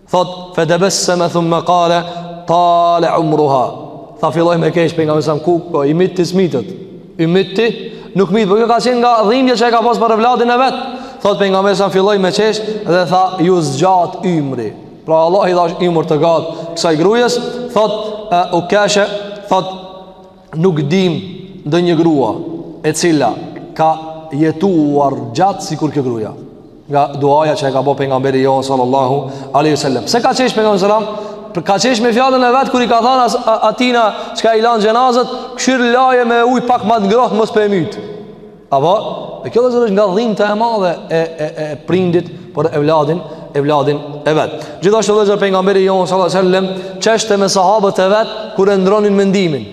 [SPEAKER 1] Thot, fe tebesseme thumme kale, tale umruha. Tha filloi me kesh pejgamberi sallam ku, po, i myti s'mytet. I myti, nuk myt, po kjo ka qenë nga dhimja që e ka pas për evladin e vet. Thot, pejgamberi sallam filloi me kesh dhe tha, iu zgjat ymri. Pra Allahi i dhashtë ymër të gatë kësaj grujës, thot, u keshe, thot, Nuk dim ndonjë grua e cila ka jetuar gjatë sikur kjo gruaja. Nga duaja që e ka bo pejgamberi jon sallallahu alaihi wasallam. Pse ka qesh pejgamberi sallam? Ka qesh me fjalën e vet kur i ka thanë atina çka i lan xhenazët, kshyr laje me ujë pak ma të ngrohtë mos pe myt. Apo, e kjo vëllezër është nga dhimta e madhe e, e, e, e prindit për evladin, evladin e vet. Gjithashtu vëllezër pejgamberi jonë sallallahu alejhi sellem, qeshte me sahabët e vet kur e ndronin mendimin.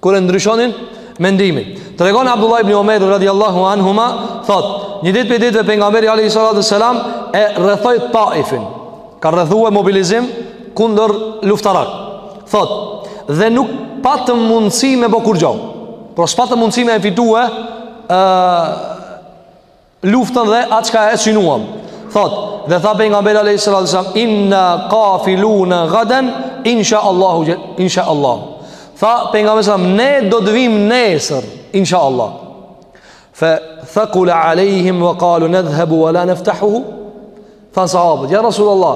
[SPEAKER 1] Kur e ndryshonin mendimin. Tregon Abdullah ibn Omer radiallahu anhuma, thot, një ditë pej ditëve pejgamberi alejhi salatu selam e rrethoi Taifin. Ka rrethue mobilizim kundër luftarak. Thot, dhe nuk patëm mundësi me bo kurgjo. Pra, s'patëm mundësi me e fitue luftën dhe atë çka e synuam. Thot, dhe tha pejgamberi alejhi salatu selam, inna kafilune gaden, insha Allahu, insha Allahu. Tha pejgamberi sallam, ne do të vim nesër, insha Allahu. Fe thekule alejhim ve kalu nedhhebu ve la neftahuhu Thanë sahabët, ja Rasulullah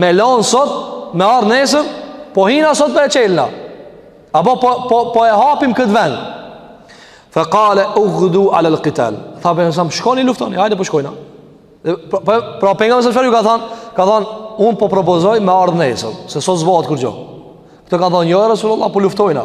[SPEAKER 1] Me lanë sot, me ardh nesër Po hina sot po e çelna Apo po, po, po e hapim këtë vend Fe kale ugdu alel kital Tha pejgamberi sallam, shkoni luftoni, hajde po shkojna Pra, pra, pra pejgamberi sallam çfarë ju ka than Ka than, unë po propozoj me ardh nesër Se sot s'bohet kurgjo Këta kanë than, jo ja Rasulullah, po luftojna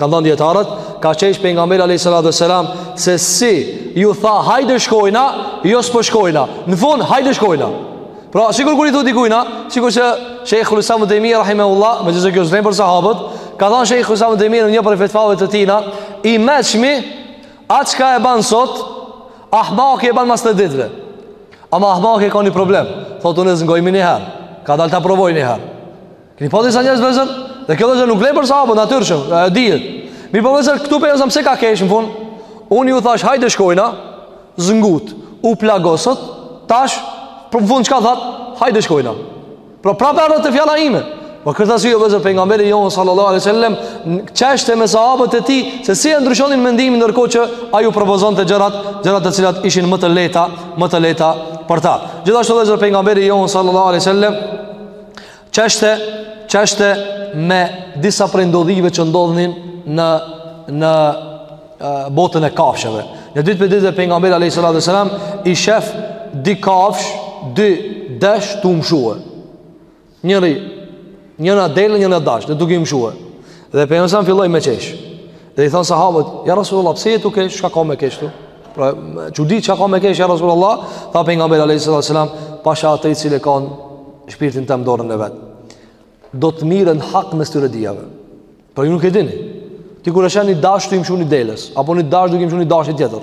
[SPEAKER 1] Kanë thënë dijetarët, ka qesh pejgamberi alayhis salatu wasalam se si ju tha hajde shkojna, jo s'po shkojna. Në fund hajde shkojna. Pra sikur kur i thu dikujna, sikur se Shejhul Islam Ibn Tejmije rahimahullah, megjithëse kjo s'vlen për sahabët, ka thënë Shejhul Islam Ibn Tejmije në një prej fetvave të tina, i meçmi atë çka e bën sot, ahmaki e bën mas të ditëve. Ama ahmaki e ka një problem. Thotë unë s'ngoj më një herë. Kadalë ta provoj një herë. Keni pa disa njerëz vëllezër, dhe kjo vëllezër nuk vlen për sahabët, natyrshëm, e dihet. Mirëpo vëllezër, këtu pejgamberi sallam pse ka kesh, në fund, unë ju thash, hajde shkojna, s'ngut, u plagosët, tash, në fund, çka thatë, hajde shkojna. Pra prapë ardhët të fjala ime. Për këtë arsye vëllezër pejgamberi jon sallallahu alaihi wasallam qeshte me sahabët e tij se si e ndryshonin mendimin ndërkohë që ai u propozonte gjërat, gjërat të cilat ishin më të lehta, më të lehta për ta. Gjithashtu vëllezër pejgamberi jon sallallahu alaihi wasallam Qeshte, qeshte me disa prej ndodhive që ndodhnin në në botën e kafshëve. Një ditë prej ditëve pejgamberi alayhis salam i shef dy kafsh, dy desh tu u mshu. Njëri, njëra dele, njëra dash, dhe duke i mshuar. Dhe pejgamberi filloi me qesh. Dhe i thanë sahabët, ja Rasulullah, pse je tu kesh, çka ka me kesh ktu? Pra, çudi çka ka me kesh, ja Rasulullah, tha pejgamberi a.s. Pasha atë i cili e ka shpirtin tem n'dorën e vet. Do të mirën hak me së të Pra, ju nuk e dini. Ti kur e sheh një dash tu i mshu një deles, apo një dash duke i mshu një dashi tjetër.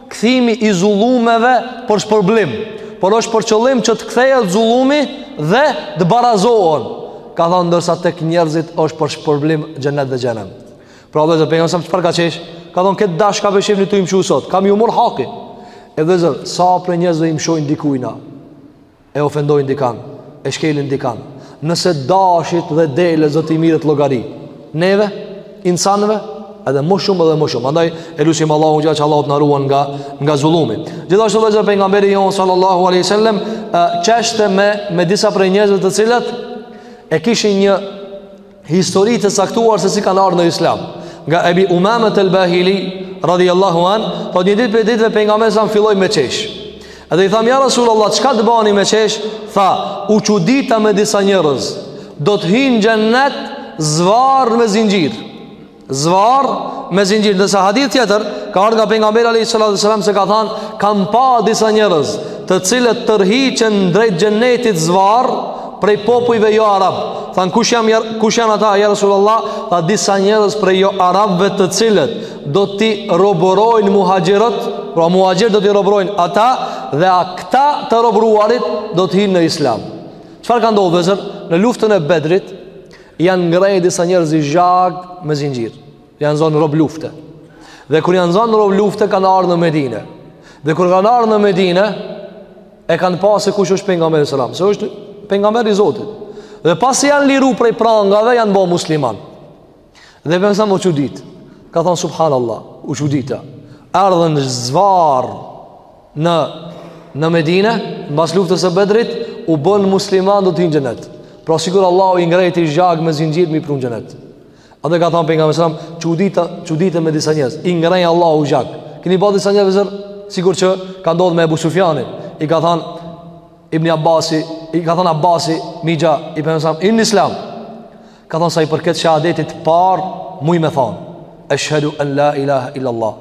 [SPEAKER 1] Kthimi i zullumeve për shpërblim, por është për qëllim që të kthehet zullumi dhe të barazohen. Ka thënë ndërsa tek njerëzit është për shpërblim xhenet dhe xhehnem. Pra vllezër pejgamberi a.s. çfarë ka qesh? Ka thënë këtë dash që e shihni tu i mshu sot. Ka me ju marr haki. E vllezër sa prej njerëzve i mshojnë dikujna. e ofendojnë dikan, e shkelin dikan. Nëse dashit dhe deles Zoti i merr llogari, neve, insanëve, edhe më shumë edhe më shumë. Andaj e lusim Allahun që Allahu të na ruan nga nga zullumi. Gjithashtu edhe pejgamberi jon sallallahu alaihi wasallam qeshte me me disa prej njerëzve të cilët e kishin një histori të caktuar se si kanë ardhur në Islam. Nga Ebi Umamet el Bahili, radijallahu anhu, thotë një ditë prej ditëve pejgamberi a.s. filloi me qesh. Edhe i thamë, ja Rasul Allah, çka të bani me qesh? Tha, u çudita me disa njerëz, do të hinë xhennet zvarrë me zinxhirë. Zvarrë me zinxhirë Ndërsa hadith tjetër Ka ardh nga pejgamberi alejhi salatu ve selam Se ka than Kam pa disa njerëz Të cilët tërhiqen drejt xhennetit zvarrë Prej popujve jo arab Than kush, jan, kush janë ata Ja Rasulullah Tha disa njerëz prej jo arabve të cilët Do t'i robërojnë muhaxhirët Pra muhaxhirët do t'i robërojnë ata Dhe a këta të robëruarit Do të hinë në islam Çfarë ka ndodh vllezër Në luftën e Bedrit Janë ngrejë disa njerëz zhag me zinxhir. Janë zonë rob lufte. Dhe kur janë zonë rob lufte kanë ardhur në Medinë. Dhe kur kanë ardhur në Medinë e kanë pa se kush është pejgamberi sallallahu alajhi wasallam. Se është pejgamberi i Zotit. Dhe pasi janë liru prej prangave janë bërë musliman. Dhe pejgamberi a.s. u çudit. Ka thënë subhanallahu, u çudita. Ardhën zvarr në në Medinë, mbas luftës së Bedrit, u bën musliman do të hin në xhenet. Pra sikur Allahu i ngrejti zhag me zinxhir me i pru n'xhenet. Edhe ka thënë pejgamberi sallallahu alajhi wasallam, çudita, çudita me disa njerëz, i ngrej Allahu zhag. Keni pa disa njerëz vllezër, sikur që ka ndodhur me Ebu Sufjanin, i ka thënë Ibn Abbasi, i ka thënë Abbasi, mixha i pejgamberit a.s. hin n'Islam. Ka thënë sa i përket shahadetit të parë, muj me thanë. Eshhadu an la ilaha illa Allah.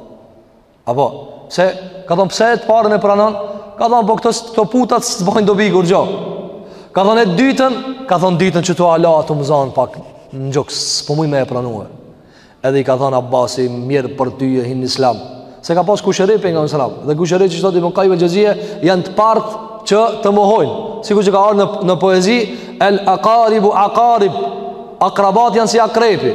[SPEAKER 1] Apo, pse ka thonë pse të parën e pranon? Ka thonë po këto këto putat s'bojnë dobi kurgjo. Ka thonë e dytën, ka thonë dytën qitu ala tu më zan pak në gjoks, s'po muj me e pranue. Edhe i ka thonë Abasi, mjerë për ty, hin në islam. Se ka pas kushëri pejgamberi alejhi selam. Dhe kushëri qysh thot Ibn Kajjim el Xhevzije, janë të part që të mohojnë. Sikur që ka ardh në, në poezi, el akaribu akarib, akrabat janë si akrepi.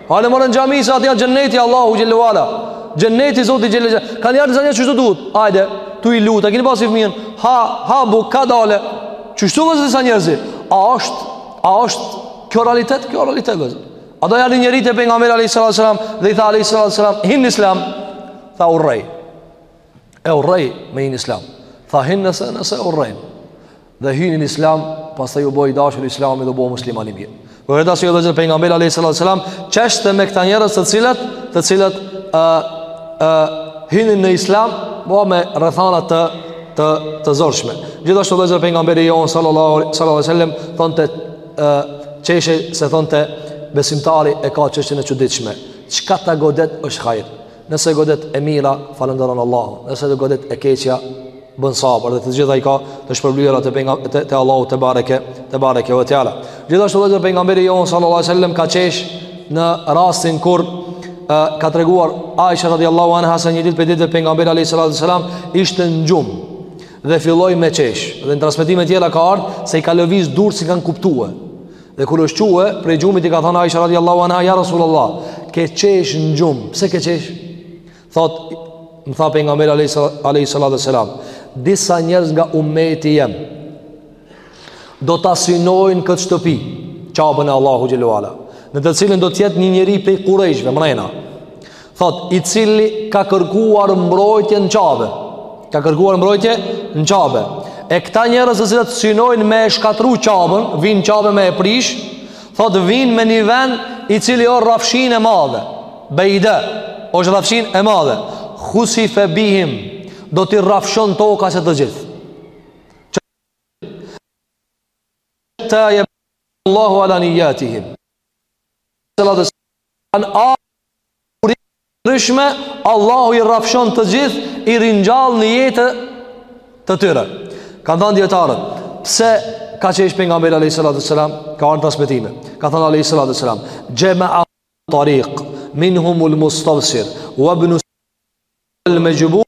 [SPEAKER 1] Hajde more në xhami se atja xhenneti Allahu xhelle ve ala Xhenneti zoti xhelle ve ala Ka njerëz, ka njerëz qështu duhet Hajde, tu i lut, a kini pa si fëmijën Ha, ha buk, kadale Qështu vllezër disa njerëz A është, a është Kjo realitet, kjo realitet vllezër A do ja një njeri te pejgamberi a.s. Dhe i tha a.s. Hin në islam Tha urrej E urrej me hi në islam Tha hin nëse, nëse urrej dhe hyni në islam, pastaj u bë i dashur Islamit dhe u bë musliman i mirë. Por edhe ashtu vllezër pejgamberi alayhis salam çeshte me këta njerëz të cilët, të cilët ë ë hynin në islam, po me rrethana të të të zorshme. Gjithashtu vllezër pejgamberi jon sallallahu sallallahu alaihi wasallam thonte ë çeshte se thonte besimtari e ka çështjen e çuditshme. Çka ta godet është hajr. Nëse godet e mira, falënderon Allahun. Nëse e godet e keqja, bën sabër dhe të gjitha i ka të shpërblyera te pejga te, te Allahu tebareke tebareke ve teala. Gjithashtu vllezër pejgamberi jon sallallahu alaihi wasallam ka qesh në rastin kur uh, ka treguar Aisha radhiyallahu anha se një ditë prej ditëve pejgamberi alaihi salatu wasallam ishte në gjum dhe filloi me qesh. Dhe në transmetime të tjera ka ardhur se i ka lëviz durt si kanë kuptuar. Dhe kur është çuë, prej gjumit i ka thënë Aisha radhiyallahu anha, "Ya Rasulullah, ke çesh në gjum, pse ke çesh?" Thot, më tha pejgamberi alayhi salatu wasalam, "Disa njerëz nga ummeti jem do ta synojnë këtë shtëpi, Qabën e Allahu xhelle ve ala, në të cilën do të jetë një njeri prej kurajshve, mrena. Thot, i cili ka kërkuar mbrojtje në qabe. Ka kërkuar mbrojtje në qabe. E këta njerëz të cilët synojnë me e shkatru qabën, vijnë Qabe me e prish, thot, vijnë në një ven i cili osht rrafshinë e madhe. Bejda, osht rrafshinë e madhe. Husife bihim, do t'i rrafshon toka se të gjithë. Jebathuhum Allahu ala nijatihim. Jebathuhum Allahu ala nijatihim. Kanë ardhur ndryshme, Allahu i rrafshon të gjithë, i ringjall në nijete të tyre. Kanë thënë dietarët, pse ka qesh pejgamberi alayhi salatu sallam, ka ardhur transmetime. Ka thënë alayhi salatu sallam, "Jama'a tariq minhumul mustabsir wa ibn al-majbur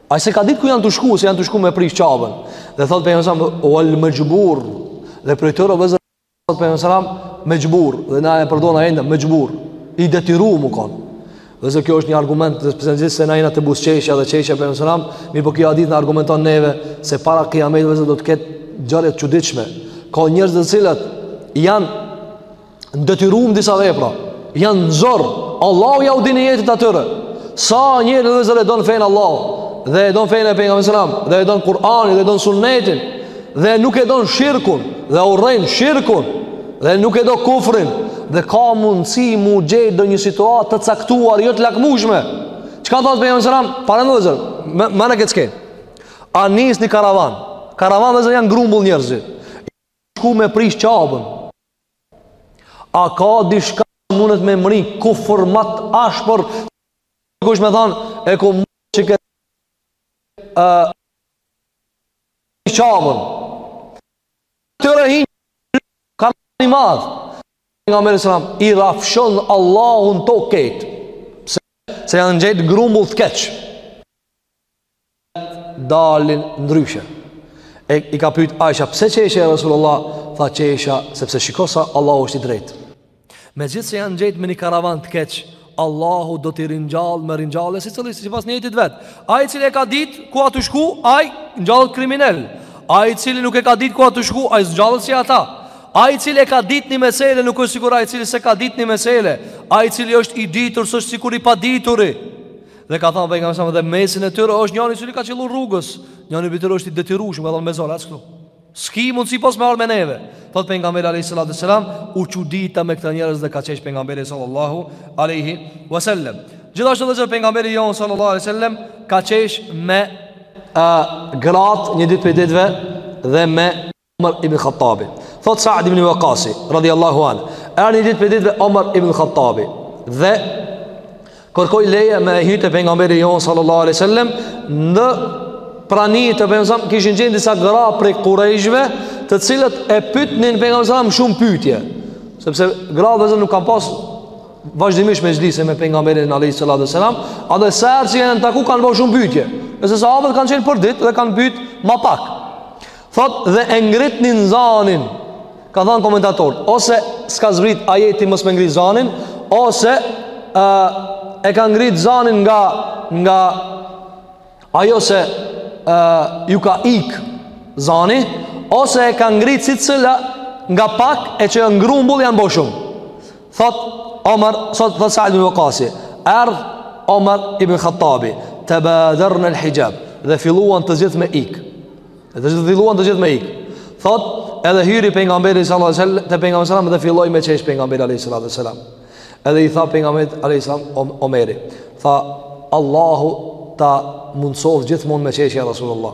[SPEAKER 1] Ai se ka ditë ku janë të shku, se janë të shku me prish qabën. Dhe thot për jëmësam, o al me gjëbur, dhe për i tërë o vëzër, thot për jëmësam, me gjëbur, dhe na e përdojnë a jendë, me gjëbur, i detiru më konë. Dhe kjo është një argument dhe përse nëzisë se na jena të busë qeshja dhe qeshja për jëmësam, mi po kjo adit në argumenton neve, se para kia me i vëzër do të ketë gjarët që ditëshme. Ka njërës dhe cilët janë t'detyrum disa vepra. Janë n'zor, Allahu ja u din nijetet atyre. Sa njeri vëllezër e don fenë e Allahut Dhe e don fenë e pejgamberit alejhi selam Dhe e don Kur'anin dhe e don sunnetin Dhe nuk e don shirkun Dhe e urren shirkun Dhe nuk e do kufrin Dhe ka mundësi mu gjetë në një situatë të caktuar Jo të lakmushme Çka thotë pejgamberi alejhi selam? Parameno vëllezër Merre këtë skenë A nis një karavan Karavan vëllezër janë grumbull njerëzit Shku me prish Qaben. A ka diçka mundet me mrri kufër ma t'ashpër ku është me thanë e ku më që ke e Qaben. Të rehin ka një madhë. Pejgamberi alejhi selam, i rrafshon Allahu n'tokë. Se, se janë gjetë n'grumbull të keq. dalin ndryshe. E i ka pyet Aisha, pse qeshe ja Resulullah? Tha qesha, sepse shiko sa Allahu është i drejtë. Megjithëse janë gjetë me një karavan të keq, Allahu do t'i ringjallë me ringjallje, secilin, sipas nijetit vet. Ai i cili e ka ditë, ku a tu shku, ai ngjallet kriminel. Ai i cili nuk e ka ditë, ku a tu shku, ai ngjallet si ata. Ai i cili e ka ditë një mesele, nuk është sikur ai i cili s'e ka ditë një mesele. Ai i cili është i ditur, s'është sikur i padituri. Dhe ka thënë pejgamberi a.s. në mesin e tyre është njani i cili ka qëllu rrugës, njani prej tyre është i detyrueshëm, ka thënë me zor as këtu. S'ki mundësi pos me ardhë me neve Thot pejgamberi a.s. U çudita me këta njerëz dhe ka qesh pejgamberi sallallahu aleyhi wasallam Gjithashtu vëllezër pejgamberi jonë sallallahu aleyhi wasallam Ka qesh me a, gratë një ditë prej ditëve dhe me Omar ibn Khattabi Thot Sa'd ibn Vakasi Radhi Allahu anhu Erdh një ditë prej ditëve Omar ibn Khattabi Dhe Kërkoi leje me hy te pejgamberi jonë Sallallahu alejhi ve sellem Në prani të pejgamberit alejhi selam Kishin qenë disa gra prej kurejshve Të cilat e pytnin pejgamberin alejhi selam Shumë pytje Sepse gratë vëllezër nuk kanë pas Vazhdimisht mexhlise me pejgamberin alejhi salatu ve selam Edhe sa herë që janë taku kanë bo shumë pytje Nëse sahabët kanë qenë për ditë dhe kanë pyt ma pak Thot dhe e ngritnin zanin Ka thonë komentator Ose s'ka zbrit ajeti mos me ngrit zanin Ose e, e ka ngrit zanin nga Nga Ajo se e, ju ka ik zani Ose e ka ngrit sicila Nga pak e që n'grumbull janë bo shumë Thot Omar Thot, thot Sa'd ibn Vakasi Erdh Omar ibn Khattabi Tabaderna el hijab Dhe filluan të gjithë me ik Dhe filluan të gjithë me ikë Thot edhe hyri Pejgamberi salatu selam Te Pejgamberi selam dhe filloi me qesh Pejgamberi alejhi salatu selam Edhe i tha Pejgamberit alejhi selam Omeri Tha Allahu ta mundësof gjithmon me qesh ja Rasulullah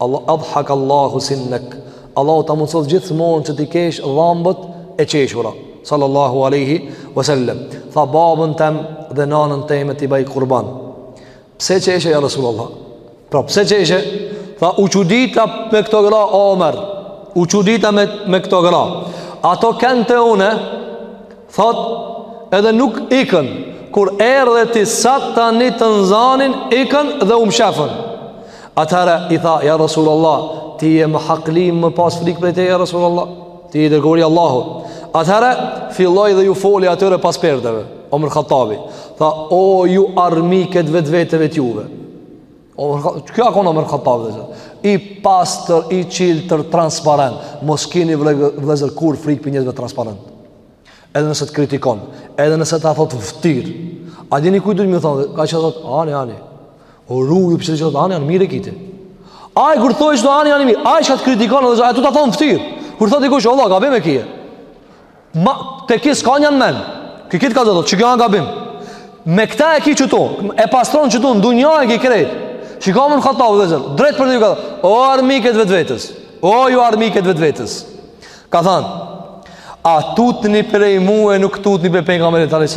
[SPEAKER 1] Allah, Adhak Allahu sinnek Allahu ta mundësof gjithmon që t'i kesh dhambët e qeshura Sallallahu aleyhi wasallam Tha babën tem dhe nanën teme t'i baj kurban Pse qeshe, ja Rasulullah? Pra, pse qeshe? Tha, u çudita me këto gra, o Omer. U çudita me, me këto gra. Ato kenë te une, thot, edhe nuk ikën. Kur erdhe ti sa ta ninë zanin, ikën dhe u mshefën. Atëherë, i tha, ja Rasulullah, ti je më hakli me pas frikë prej teje, ja Rasulullah. Ti i dërguari i Allahut. Atëherë filloi dhe ju foli atyre pas perdeve. Omar Khattabi tha: "O ju armiket e vetveteve të juve." O, kjo a kon Omar Khattabi vllezër, i pastër, i çiltër, transparent. Mos keni vëllezër kurrë frikë prej njerëzve transparent. Edhe nëse të kritikon, edhe nëse ta thot n'ftyrë. A dini kujt do të më thonë? Ka që thot, "Ani, ani." O rrugë, pse që thotë ani ani mirë e ki ti. Ai kur thoi që thotë ani ani mirë, ai që të kritikon, dhe që ai ta thotë n'ftyrë. Kur t'thot dikush, o vlla, gabim e kije. Ma, te kje s'ka një në menë. Kë kitë ka të thotë, që kjo a gabim. Me këta e ki qëtu, e pastron qëtu, n'dunja e ki krejt. Omar Khattabi vllezër, drejtpërdrejt ju ka thonë, o armiket e vetvetes, o ju armiket e vetvetes. Ka thonë, a tutni prej mu e nuk tutni prej Pejgamberit, a.s.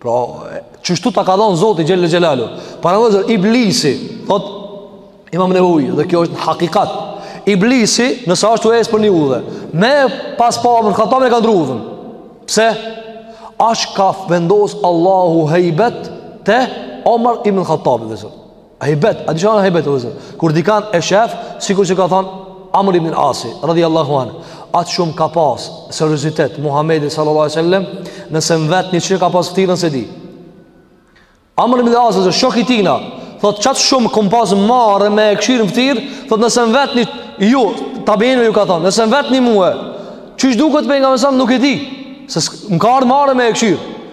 [SPEAKER 1] Pra, qështu ta ka dhonë Zoti xhel-le xhelaluhu? Pra vllezër, iblisi, thot, imam Neveviu, dhe kjo është hakikat, iblisi, nëse është tu ec për një udhë, me pas pa Omar Khattabin e ka ndrru udhën. Pse? Ashtu ka vendos Allahu hejbet te Omar ibn Khattabi, vllezër. Hejbet, a dini çka a hejbet vllezër Kur dikan e shef, sikur që ka thonë Amr ibn Asi, radhi Allahu anë Atë shumë ka pas, seriozitet Muhammedi sallallahu a sellem Nëse më vetni qysh ka pas ftyrën s'e di Amr ibn Asi, vllezër, shok i tina Thot qat shumë kom pas marre me e kshyr n'ftyrë Thot nëse më vetni Ju, tabiinve ju ka thonë Nëse më vetni mue Qysh duket Pejgamberi a.s. nuk e di Se më ka ardhë marre me e kshyr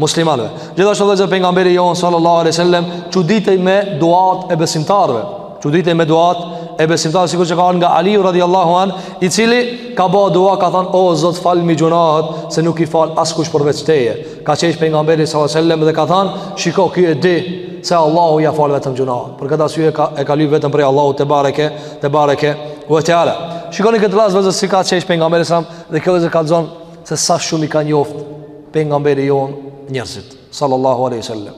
[SPEAKER 1] muslimanëve. Gjithashtu vëllezër pejgamberi jonë sallallahu alaihi wasallam çuditej me duat e besimtarëve. Çuditej me duat e besimtarëve sikur që ka qenë nga Ali radhiyallahu an, i cili ka ba dua ka thënë o Zot fal mi gjunahet se nuk i fal askush përveç teje. Ka qesh pejgamberi sallallahu alaihi wasallam dhe ka thënë shiko ky e di se Allahu ja fal vetëm gjunahet. Për këtë arsye ka e ka lyp vetëm prej Allahut tebareke tebareke ue teala. Shikoni këtë rast vëllezër si ka qesh pejgamberi sallallahu alaihi wasallam dhe kjo vëllezër kallzon se sa shumë i ka njoft pejgamberi jonë njerëzit sallallahu aleyhi sallam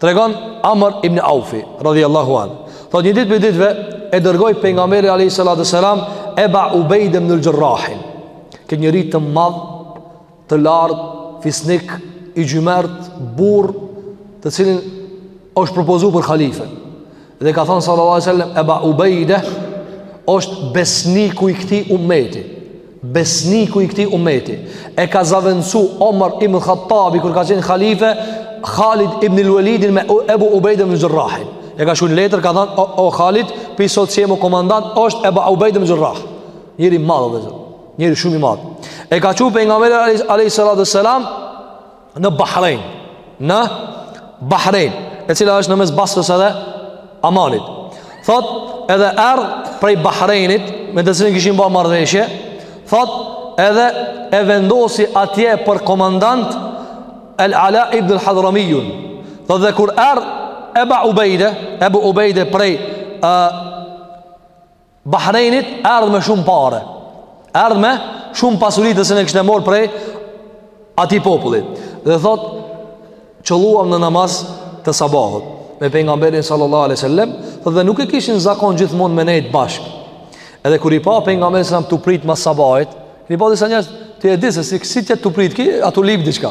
[SPEAKER 1] tregon Amr ibn Aufi radhjallahu an thot një ditë prej ditëve e dërgoi pejgamberi aleyhi sallatu sallam Eba Ubejde ibn el Xherrahin këtë njeri të madh të lartë fisnik i xhymert burrë të cilin është propozu për khalife Dhe ka thënë sallallahu alaihi wasallam Eba Ubejde është besniku i këtij ummeti. Besniku i këtij ummeti. E ka zëvendësu Omar ibn Khattabi kur ka qenë halife Khalid ibn al-Walid me Ebu Ubejde ibn Jarrah. E ka shkruar letër ka thënë o, o Khalid, pi sot s'je më komandant është Eba Ubejde ibn Jarrah. Njeri i madh vëllezër. Njeri shumë i madh. E ka thënë pejgamberi alaihi salatu wasalam në Bahrein, në Bahrein, e cila është në mes Basrës edhe Amanit. Thot, edhe erdh prej Bahreinit, me të cilin kishin bërë marrëveshje, thot, edhe e vendosi atje për komandant El Ala ibn al Hadramiyun. Thot dhe kur erdh Eba Ubejde, Ebu Ubejde prej uh, Bahreinit erdh me shumë pare erdh me shumë pasuri se e kishte marrë prej atij popullit dhe thot qëlluam në namaz të sabahut me pengamberin sallallahu alai sallem thot dhe nuk e kishin zakon gjithmonë me nejt bashkë edhe kur i pa pengamberi sallam tu prit mas sabahit kini pa disa njerëz ti e di se si ky si t'jetë tu prit ky a tu lyp diçka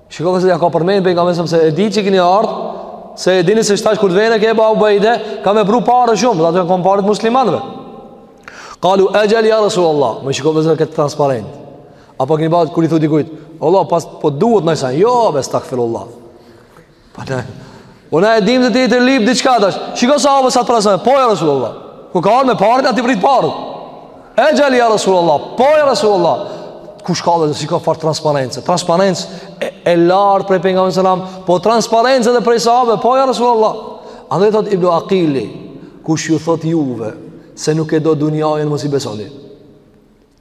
[SPEAKER 1] Shiko vëllezër si ja ka përmend pejgamberi sallam se e di që kini ardhë, se e dini se tash kur të vjen Eba Ubejde, ka me pru pare shumë, dhe ato i kom paret muslimanve. Kalu exhel ja Resulallah, me shiko vëllezër këtë transparencë. Apo kini pa kur i thu dikujt, vallah pas po duhet najsen, jo be estagfirullah. Po ne, Po na e dim se ti je tu lyp diçka tash. Shiko sahabët sa të pastër. Po ja Resulullah. Ky ka ardhur me paret a tu i prit paret. Exhel ja Resulullah. Po ja Resulullah. Ku shka dhe si ka far transparencë. Transparencë e, e lartë prej pejgamberit sallam, po transparencë edhe prej sahabëve. Po ja Resulullah. Andaj thot Ibn Aqili, kush ju thot juve se nuk e do dunjajën mos i besoni.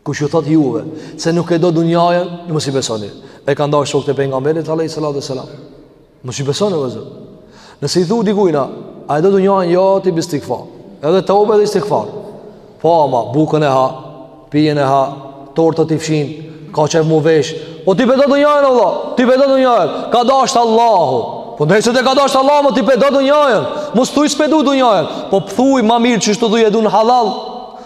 [SPEAKER 1] Kush ju thot juve se nuk e do dunjaja, ju mos i besoni. E kanë dashur shokët e pejgamberit alayhi salatu wasalam. Mos i besoni vëllezër. Nëse i thu dikujt, a e do dunjaja jo tob istikfar. Edhe tobe dhe istikfar. Po ama bukën e ha, pijen e ha, tortën ti fshin, ka qef mu vesh. Po ti pe do dunjajën vëlla, ti pe do dunjajën. Ka dashur Allahu. Po ndaj se të ka dashur Allahu, mo ti pe do dunjajën. Mos thuj s'pe du dunjajën. Po thuj më mirë çështë do ju e du n'hallall.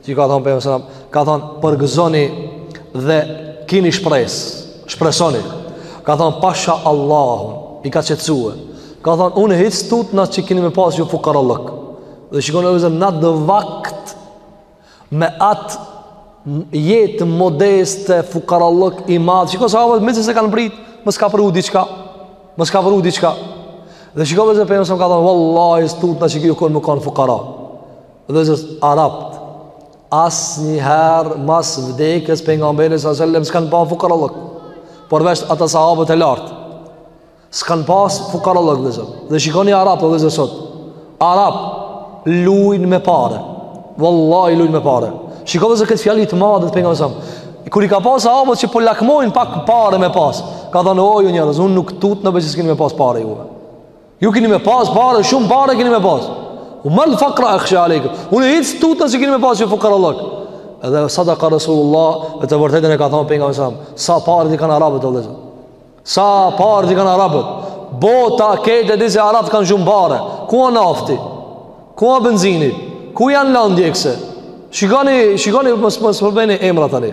[SPEAKER 1] Çka thonë pejgamberi sallallahu alajhi wasallam, ka thonë përgëzoni dhe kini shpresë, shpresoni. Ka thonë pasha Allahun, i ka qetësue. Ka thonë unë hiç s'tutna që kini me pas ju fukarallëk. Dhe shikoni vëllezër në atë vakt me atë jetë modeste, fukarallëk i madh. Shikoni sahabët mezi se kanë prit, mos ka pru diçka. Mos ka pru diçka. Dhe shikoni vëllezër pejgamberi sallallahu alajhi wasallam ka thonë wallahi s'tutna që kini kon me kon fukarallëk. Vëllezër arabët asnjëherë mas vdekjes pejgamberit alejhi selam s'kanë pa fukarallëk përveç ata sahabët e lartë s'kanë pas fukarallëk vëllezër Dhe shikoni arabët vëllezër sot arabët Lujnë me pare Vallahi lujnë me pare Shikoni vëllezër këtë fjali t'madhe t'pejgamberit a.s. Kur i ka pa sahabët që po lakmojnë pak pare me pas Ka thonë oj njerëz Unë nuk tutna be që s'kini me pas pare juve Ju keni me pas pare, shumë pare keni me pas. Ue mal fakra ekhsha alejkum. Unë hiç s'tutna që keni me pas fukarallëk. Edhe sadaka Resulullah, e të vërtetën e ka thonë pejgamberi a.s., sa pare i kanë arabët, Allah. Sa pare i kanë arabët. Bota, krejt e di se arabët kanë shumë pare. Ku a nafti? Ku a benzini? Ku janë landët djegse? Shikoni, shikoni, mos mos përmendni emra të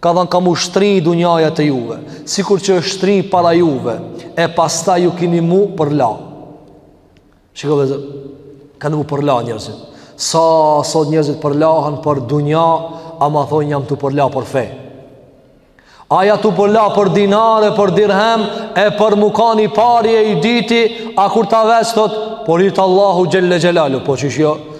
[SPEAKER 1] Ka thënë ka mu shtri dunjaja te juve, sikur që është shtri para juve, e pastaj ju kini mu përla. Shiko vëllezër, kanë mu përla njerëzit. Sa sot njerëzit përlahen për dunja, ama thonë jam tu përla për fe. Ai a tu përla për dinare, për dirhem, e për mu kan i pari e i dyti, a kur ta ves thotë, për hir të Allahut xhelle xhelaluhu, po qysh jo,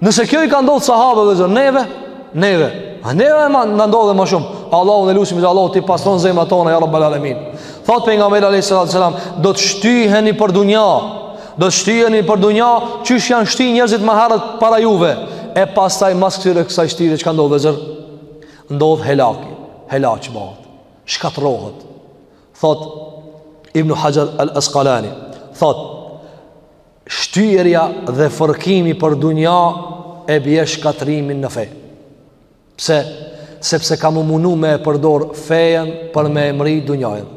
[SPEAKER 1] Nëse kjo i ka ndodhë sahabëve vëllezër, neve, neve, a neve ma na ndodh edhe ma shumë, Allahun e lusim që Allahu t'i pastron zemrat tona, ja rabbel alemin. Thot pejgamberi a.s. Do të shtyheni për dunja, do të shtyheni për dunja, qysh janë shty njerëzit më herët para juve, e pastaj mas këtyre kësaj shtyrje që ka ndodhë vëllezër, ndodh helaki, helaq bahet, shkatrrohet. Thot, Ibn Hajar al-Asqalani, thot, Shtyrja dhe fërkimi për dunja e bje shkatërrimin në fe. Pse? Sepse ka m'u munu me e përdor fejen për me e mrri dunjanë.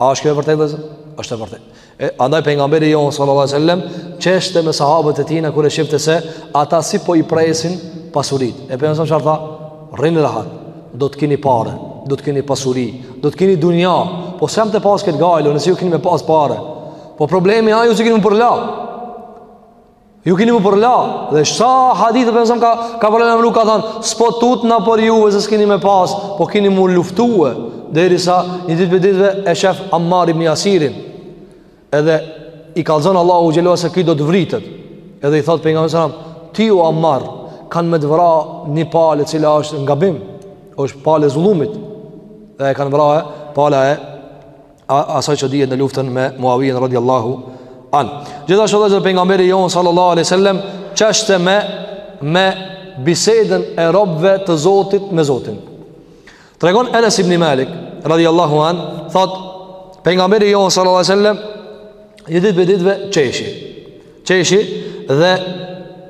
[SPEAKER 1] A është kjo e vërtet vllezër? është e vërtet. E, andaj pengamberi jonë sallallahu sallam, qeshte me sahabët e tina kur e shifte se ata si po i presin pasuritë. E pengamberi alejhi selam çar tha, rrini rahat, do të kini pare, do të kini pasuri, do të kini dunja, po s'jam tu pas këtë gajle, nëse ju kini me pas pare, Po problemi a ju që kini m'u përla Ju kini m'u përla Dhe sa hadithe pengamberi alejhi selam ka Ka paralajmëru ka thanë S'po tutna për juve se s'kini me pas Po kini m'u luftue Derisa një ditë prej ditëve E shef Ammar ibn Jasirin Edhe i kallzon Allahu xhelle ve ala se ky do të vritet Edhe i thot pengamberi alejhi selam Ti o Ammar Kanë me të vra një palë e cila është n'gabim është palë e zullumit Dhe e kanë vra pala e asaj që dihet në luftën me Muawiyen radiallahu an. Gjithashtu vllezër pengamberi jonë sallallahu aleyhi sallem qeshte me, me bisedën e robve të zotit me zotin. Tregon Enes ibn Malik radiallahu an, thot pengamberi jonë sallallahu aleyhi sallem një ditë prej ditëve qeshi. Qeshi dhe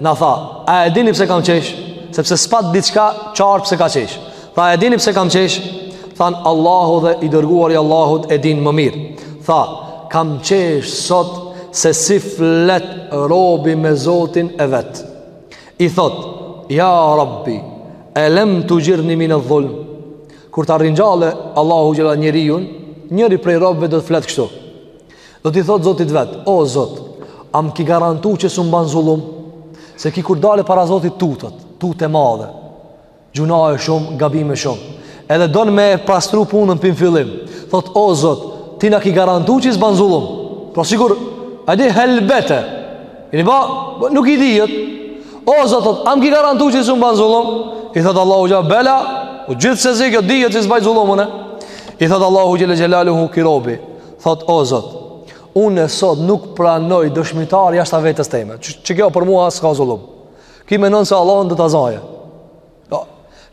[SPEAKER 1] na tha, a e dini pse kam qesh? Sepse s'pat diçka qartë pse ka qesh. Tha, a e dini pse kam qesh? Thanë Allahu dhe i dërguari i Allahut e din më mirë. Tha, kam qesh sot se si flet robi me Zotin e vet. I thot, ja Rabbi, e lem të gjirë një minë dhulm. Kur ta ringjallë Allahu xhelle njeriun, njëri prej robëve do të flet kështu. Do t'i thot Zotit vet, o Zot, a më ki garantu që s'um ban zullum? Se ky kur dal para Zotit tutet, tutë e madhe, gjynahe shumë, gabime shumë. Edhe don me pastru punën prej n'fillim. Thot, o Zot, ti na ki garantu që s'ban zullum. Pra sigur, a di helbete. I një ba, nuk i dihet. O Zot, thot, a më ki garantu që s'um ban zullum? I thot Allahu xhelle, bela, po gjithsesi, kjo dihet që s'baj zullum une. I thot Allahut xhelle xhelaluhu ky robi. Thot o Zot, unë sot nuk pranoj dëshmitar jashtë vetes teme. Qe kjo për mua s'ka zullum. Ky mendon se Allahun do ta zajë. Po.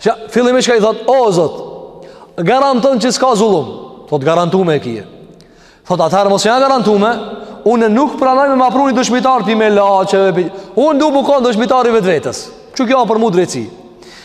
[SPEAKER 1] Ja, fillimisht çka i thot o Zot, garanton që s'ka zullum. Thot garantume e ki. Thot atëherë masi a garantume, unë nuk pranoj me ma pru ni dëshmitar prej melaqeve. Unë du m'u kon dëshmitar i vetvetes. Qe kjo për mua drejtësi.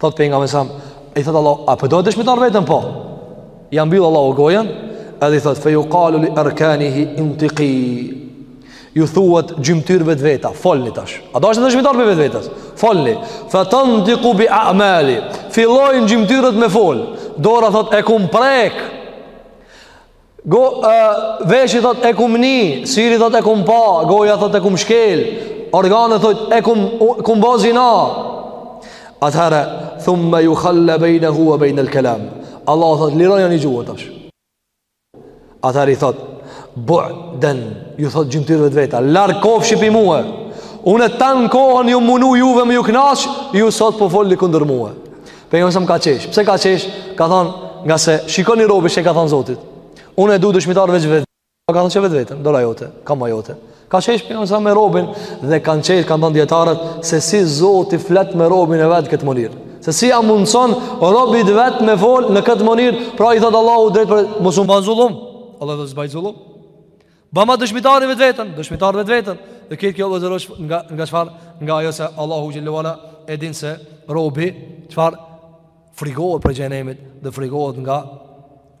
[SPEAKER 1] Thot pengamberi alejhi selam I thot Allahu A pra po don dëshmitar veten po Ja mbyll Allahu gojën Edhe i thot Fe ju kalu li erkanihi intiki Ju thuhet gjymtyrëve të veta Folni tash A deshte dëshmitar prej vetvetes Folni Fe tentiku bi amali Fillojnë gjymtyrët me fol Dora thot e kum prek Go, e, veshi thot e kum ni, siri thot e kum pa, goja thot e kum shkel, organet thot e kum, kum bo zina. Atëherë, thumme juhal-la bejnehu ve bejnel kelam. Allah thot, lirojani gjuhën tash. Atëherë i thot, bu'den, ju thot gjymtyrëve të veta, larg kofshi pi mue, une tanë kohën jum munu juve me ju knaqë, ju sot po folni kundër mue. Pejgamberi a.s. ka qesh Pse ka qesh Ka thonë Nga se shikoni robi i ka thonë zotit Unë e du dëshmitar veç vetë Ka thonë qe vetveten Dora jote Kama jote Ka qesh Pejgamberi a.s. me robin Dhe kanë qesh Kanë thonë djetarët Se si zoti flet me robin e vet këtë mënirë Se si ia mundëson Robit vet me fol në këtë mënirë Pra i thotë Allahu drejt për mos um ban zullum Allah dhe s'baj zullum Bama dëshmitar vetveten, dëshmitar vetveten. Dhe këtë kjo vllezër osht nga, nga çfarë, nga ajo se Allahu Xhel-le ve ala e din se robi, çfarë, frigohet prej xhenemit dhe frigohet nga,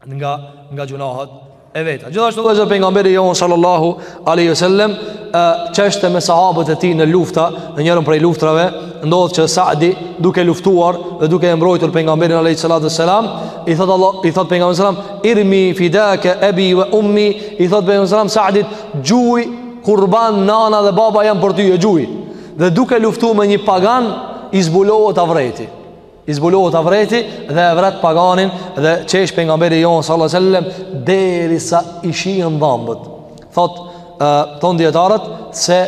[SPEAKER 1] nga, nga gjunahat e veta. Gjithashtu vllezër Pejgamberi jonë sallallahu alejhi ve sellem, qeshte me sahabët e tij në lufta, në njërën prej luftrave, ndodh që Saadi duke luftuar dhe duke e mbrojtur Pejgamberin alejhi salatu ve selam, i thot, Allah, i thot Pejgamberi a.s., irmi fidake ebi ve ummi i thot Pejgamberi a.s. Saadit gjuj kurban nana dhe baba janë për ty e gjuj dhe duke luftu me një pagan i zbulohet avreti i zbulohet avreti dhe e vret paganin dhe qesh Pejgamberi jonë sallallahu alejhi ve sellem derisa i shihen dhambët thot uh, thon djetarët se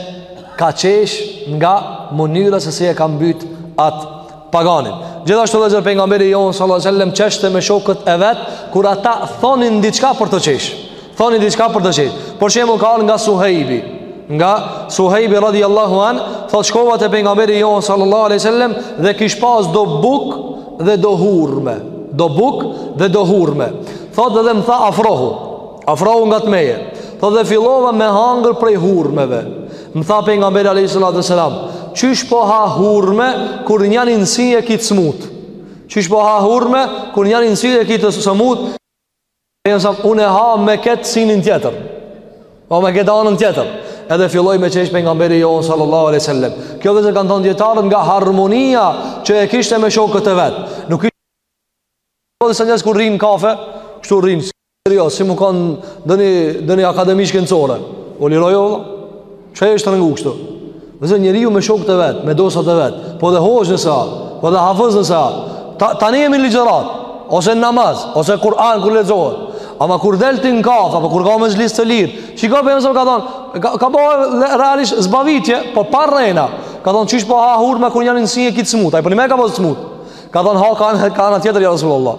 [SPEAKER 1] ka qesh nga mënyra se si e ka mbyt atë paganin. Gjithashtu vllezër Pejgamberi jonë sallallahu alejhi ve sellem qeshte me shokët e vet, kur ata thonin diçka për të qesh. Thonin diçka për të qesh. Për shembull ka ardh nga Suhejbi. Nga Suhejbi radiallahu anhu, thot shkova te Pejgamberi jonë sallallahu alejhi ve sellem dhe kish pas do buk dhe do hurme. Do buk dhe do hurme. Thot edhe më tha afrohu. Afrohu ngat meje. Thot dhe fillova me hangër prej hurmeve. Më tha Pejgamberi a.s. Qysh po ha hurme kur njanin si e ki të smut. Qysh po ha hurme kur njanin si e ki të smut. Unë e ha me ketë sinin tjetër. Po me ketë anën tjetër. Edhe filloi me qesh Pejgamberi jonë sallallahu alejhi ve sellem. Kjo vllezër kanë thonë djetarët nga harmonia që e kishte me shokët e vet. Nuk ishte... Dhe se njerëz kur rrinë kafe, kështu rrinë. Jo, si me kanë n'doni, n'doni akademi shkencore. O lirohu, çe je shtrëngu kështu? Vllezër njeriu me shokët e vet, me dostat e vet, po dhe hoxhë nëse a, po dhe hafëz nëse a, ta, tani jemi n'ligjëratë, ose në namaz, ose Kuran, kur lexohet. Ama kur del ti në kafe, apo kur ka mexhlis të lirë, shiko Pejgamberi a.s. ka thonë, ka, ka bo realisht zbavitje, po pa rrena, ka thonë qysh po ha hurme kur njërin si e ki të smutë, ai përnime ka pas smutë, ka thonë ha ka ana, ka ana tjetër, ja Rasulullah.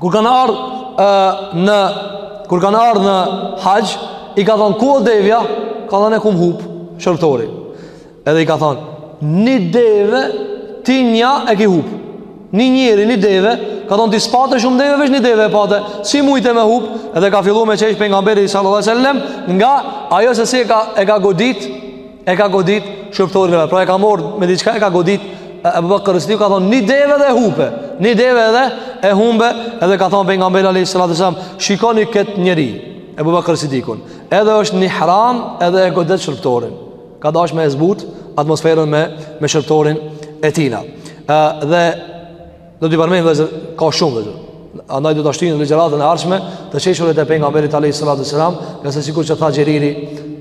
[SPEAKER 1] Kur kanë ardhur në kur kanë ardhur në haxh, i ka thon ku o devja, ka thon e kum hup, shërbtori. Edhe i ka thon, "Ni deve ti nja e ki hup." Ni njeri, ni deve, ka thon ti s'pate shumë deve, veç ni deve e pate. Si mujte me hup? Edhe ka fillu me çesh pejgamberi sallallahu alajhi wasallam nga ajo se si e ka e ka godit e ka godit shërbtorin e vet. Pra e ka morr me diçka e ka godit Ebu Bekër Sidiku, ka thonë ni deve dhe e hupe, ni deve dhe e humbe, edhe ka thonë pejgamberi alejhi salatu ve selam, shikoni këtë njeri, Ebu Bekër Sidikun, edhe është në ihram edhe e godet shërbtorin, ka dash me e zbut atmosferën me, me shërbtorin e tina. E, dhe Do t'i përmeni dhe zërë, ka shumë dhe zërë. Andaj do ta shtyj në ligjëratën e ardhshme të qeshurit e pejgamberit alejhi salatu ve selam, ngase sikur që tha Xheriri,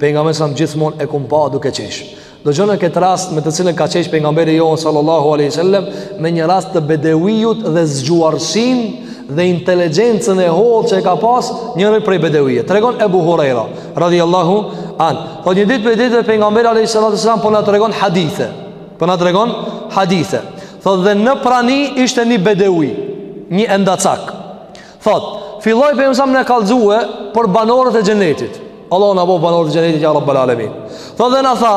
[SPEAKER 1] pejgamberin selam gjithmonë e kum pa duke qesh. Dëgjone këtë rast me të cilën ka qesh pejgamberi jonë sallallahu alejhi ve sellem me një rast të bedeuiut dhe zgjuarsinë dhe inteligencën e hollë që e ka pas njëri prej bedeuive. Tregon Ebu Hurejra, radijallahu anhu. Thotë një ditë prej ditëve pejgamberi alejhi salatu ve selam po na tregon hadithe. Po na tregon hadithe. Thot dhe në prani ishte një bedeui, një endacak. Thot, filloi pejgamberi selam na kallzue për banorët e xhenetit. Allah na bo banorë të xhenetit, ja rabbel alemin. Thot dhe na tha,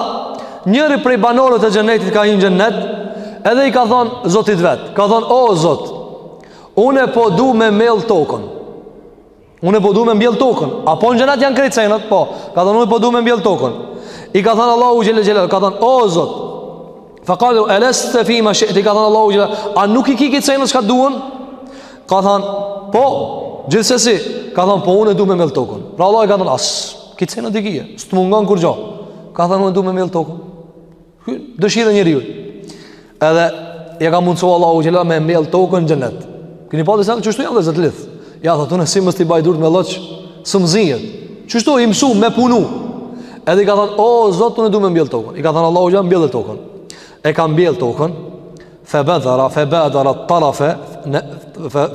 [SPEAKER 1] njëri prej banorët e xhenetit ka hi në xhenet, edhe i ka thonë zotit vet, ka thonë, o zot, une po du me mjell tokën. Unë po du me mbjell tokën. A po në xhenet janë krejt senet, po. Ka thënë unë po du me mbjell tokën. I ka thënë Allahu xhele xhele, ka thënë o Zot. Fa qala alasta fi ma shi'ta ka thënë Allahu xhele, a nuk i ki krejt senet çka duhen? Ka thënë po, gjithsesi, ka thënë po unë e du me mbjell tokën. Pra Allahu i ka thënë as, krejt senet i ki, s'të mungon kurgjo. Ka thënë unë du me mbjell tokën. Dëshirë e njeriut. Edhe ja ka mundsu Allahu xhele me mbjell tokën në xhenet. Keni pa disa qështu janë zot lith. Ja thotë unë si mos t'i baj durt me lloç s'um zihet. Qështu i mësu me punu. Edhe i ka thënë o zot unë du me mbjell tokën. I ka thënë Allahu xhele mbjelle tokën. E ka mbjell tokën. Febadara, febadara tarafe,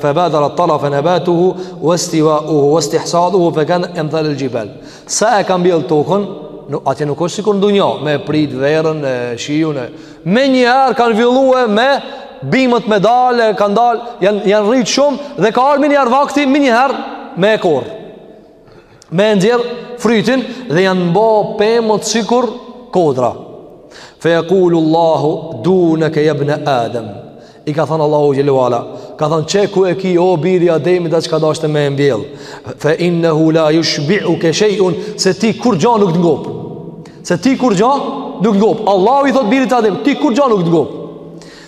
[SPEAKER 1] febadara tarafe nebatuhu, westiva uhu, westihsaduhu, fe kane emthalel xhibal. Sa e ka mbjellë tokën, në, atje nuk është sikur n'dunja, me prit verën, e shiun, e... Menjëherë kanë fillue me bimët me dalë, kanë dalë, janë, janë rritë shumë, dhe ka ardh menjëherë vakti, menjëherë me e korr. me nxjerr frytin dhe janë bo pemët sikur kodra fe jekulu Allahu duneke jebne Adem i ka thënë Allahu xhelle ve ala ka thënë qe ku e ki o biri Ademit atë çka dashte me e mbjell fe innehu la jushbiuke shejun se ti kurgja nuk të ngop se ti kurgja nuk të ngop Allahu i thot birit t'Ademit ti kurgja nuk të ngop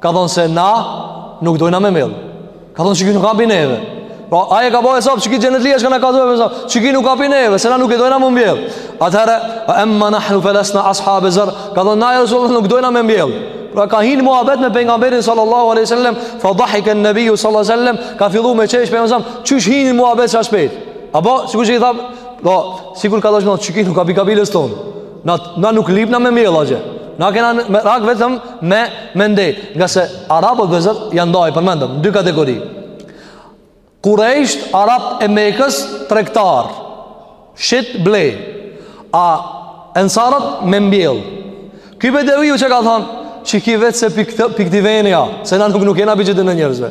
[SPEAKER 1] Ka thonë se na nuk dojna me mjell Ka thonë qiki nuk a pi neve Pra aj e ka bë hesap qiki xhenetlije që ka në ka zohe me hesap Qiki nuk a pi neve se na nuk e dojna me mjell Atëherë A emma nahnu felesna ashabi zer Ka thonë na ja Resulullah nuk dojna me mjell Pra ka hi në muhabet me pejgamberin sallallahu aleyhi sallam Fa dhahike nebiju sallallahu aleyhi sallam Ka fillu me qesh pejgamberi Qysh hin muhabet sa shpejt Apo, sikur që i thamë Po, sikur ka thonë qiki nuk a pi kabilës tonë Na, na nuk lipna me mjell asgje Na kena merak vetëm me, me ndej Nga se Arabët dhe zër janë nda i përmendëm Në dy kategori Kurejshët arabët e Mekës tregtarë Shit blej A ensarët me mbjell Ky bedeviu çka ka thonë Qiki veç se pi këtyve nja Se na nuk nuk jena pi qityne njerëzve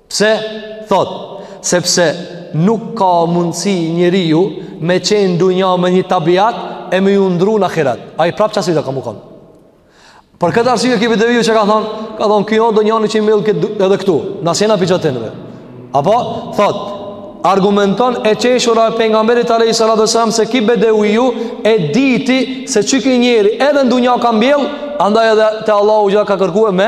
[SPEAKER 1] Pse? Thot, sepse nuk ka mundësi njeriu me qenë n'dunja me një tabiat e me ju ndru në ahiret. Ai prapë qasi ka me kon. Për këtë arsye ki bedeviu çka ka thonë, ka thonë, ki o donjani qi mbjell edhe këtu, na s'jena pi atyneve. Apo, thot, argumenton e qeshura e pejgamberit alejhi salatu ve selam se ki bedeviu e diti se qiki njeri edhe në dunja ka mbjell, andaj edhe te Allahu ja ka kërkue me,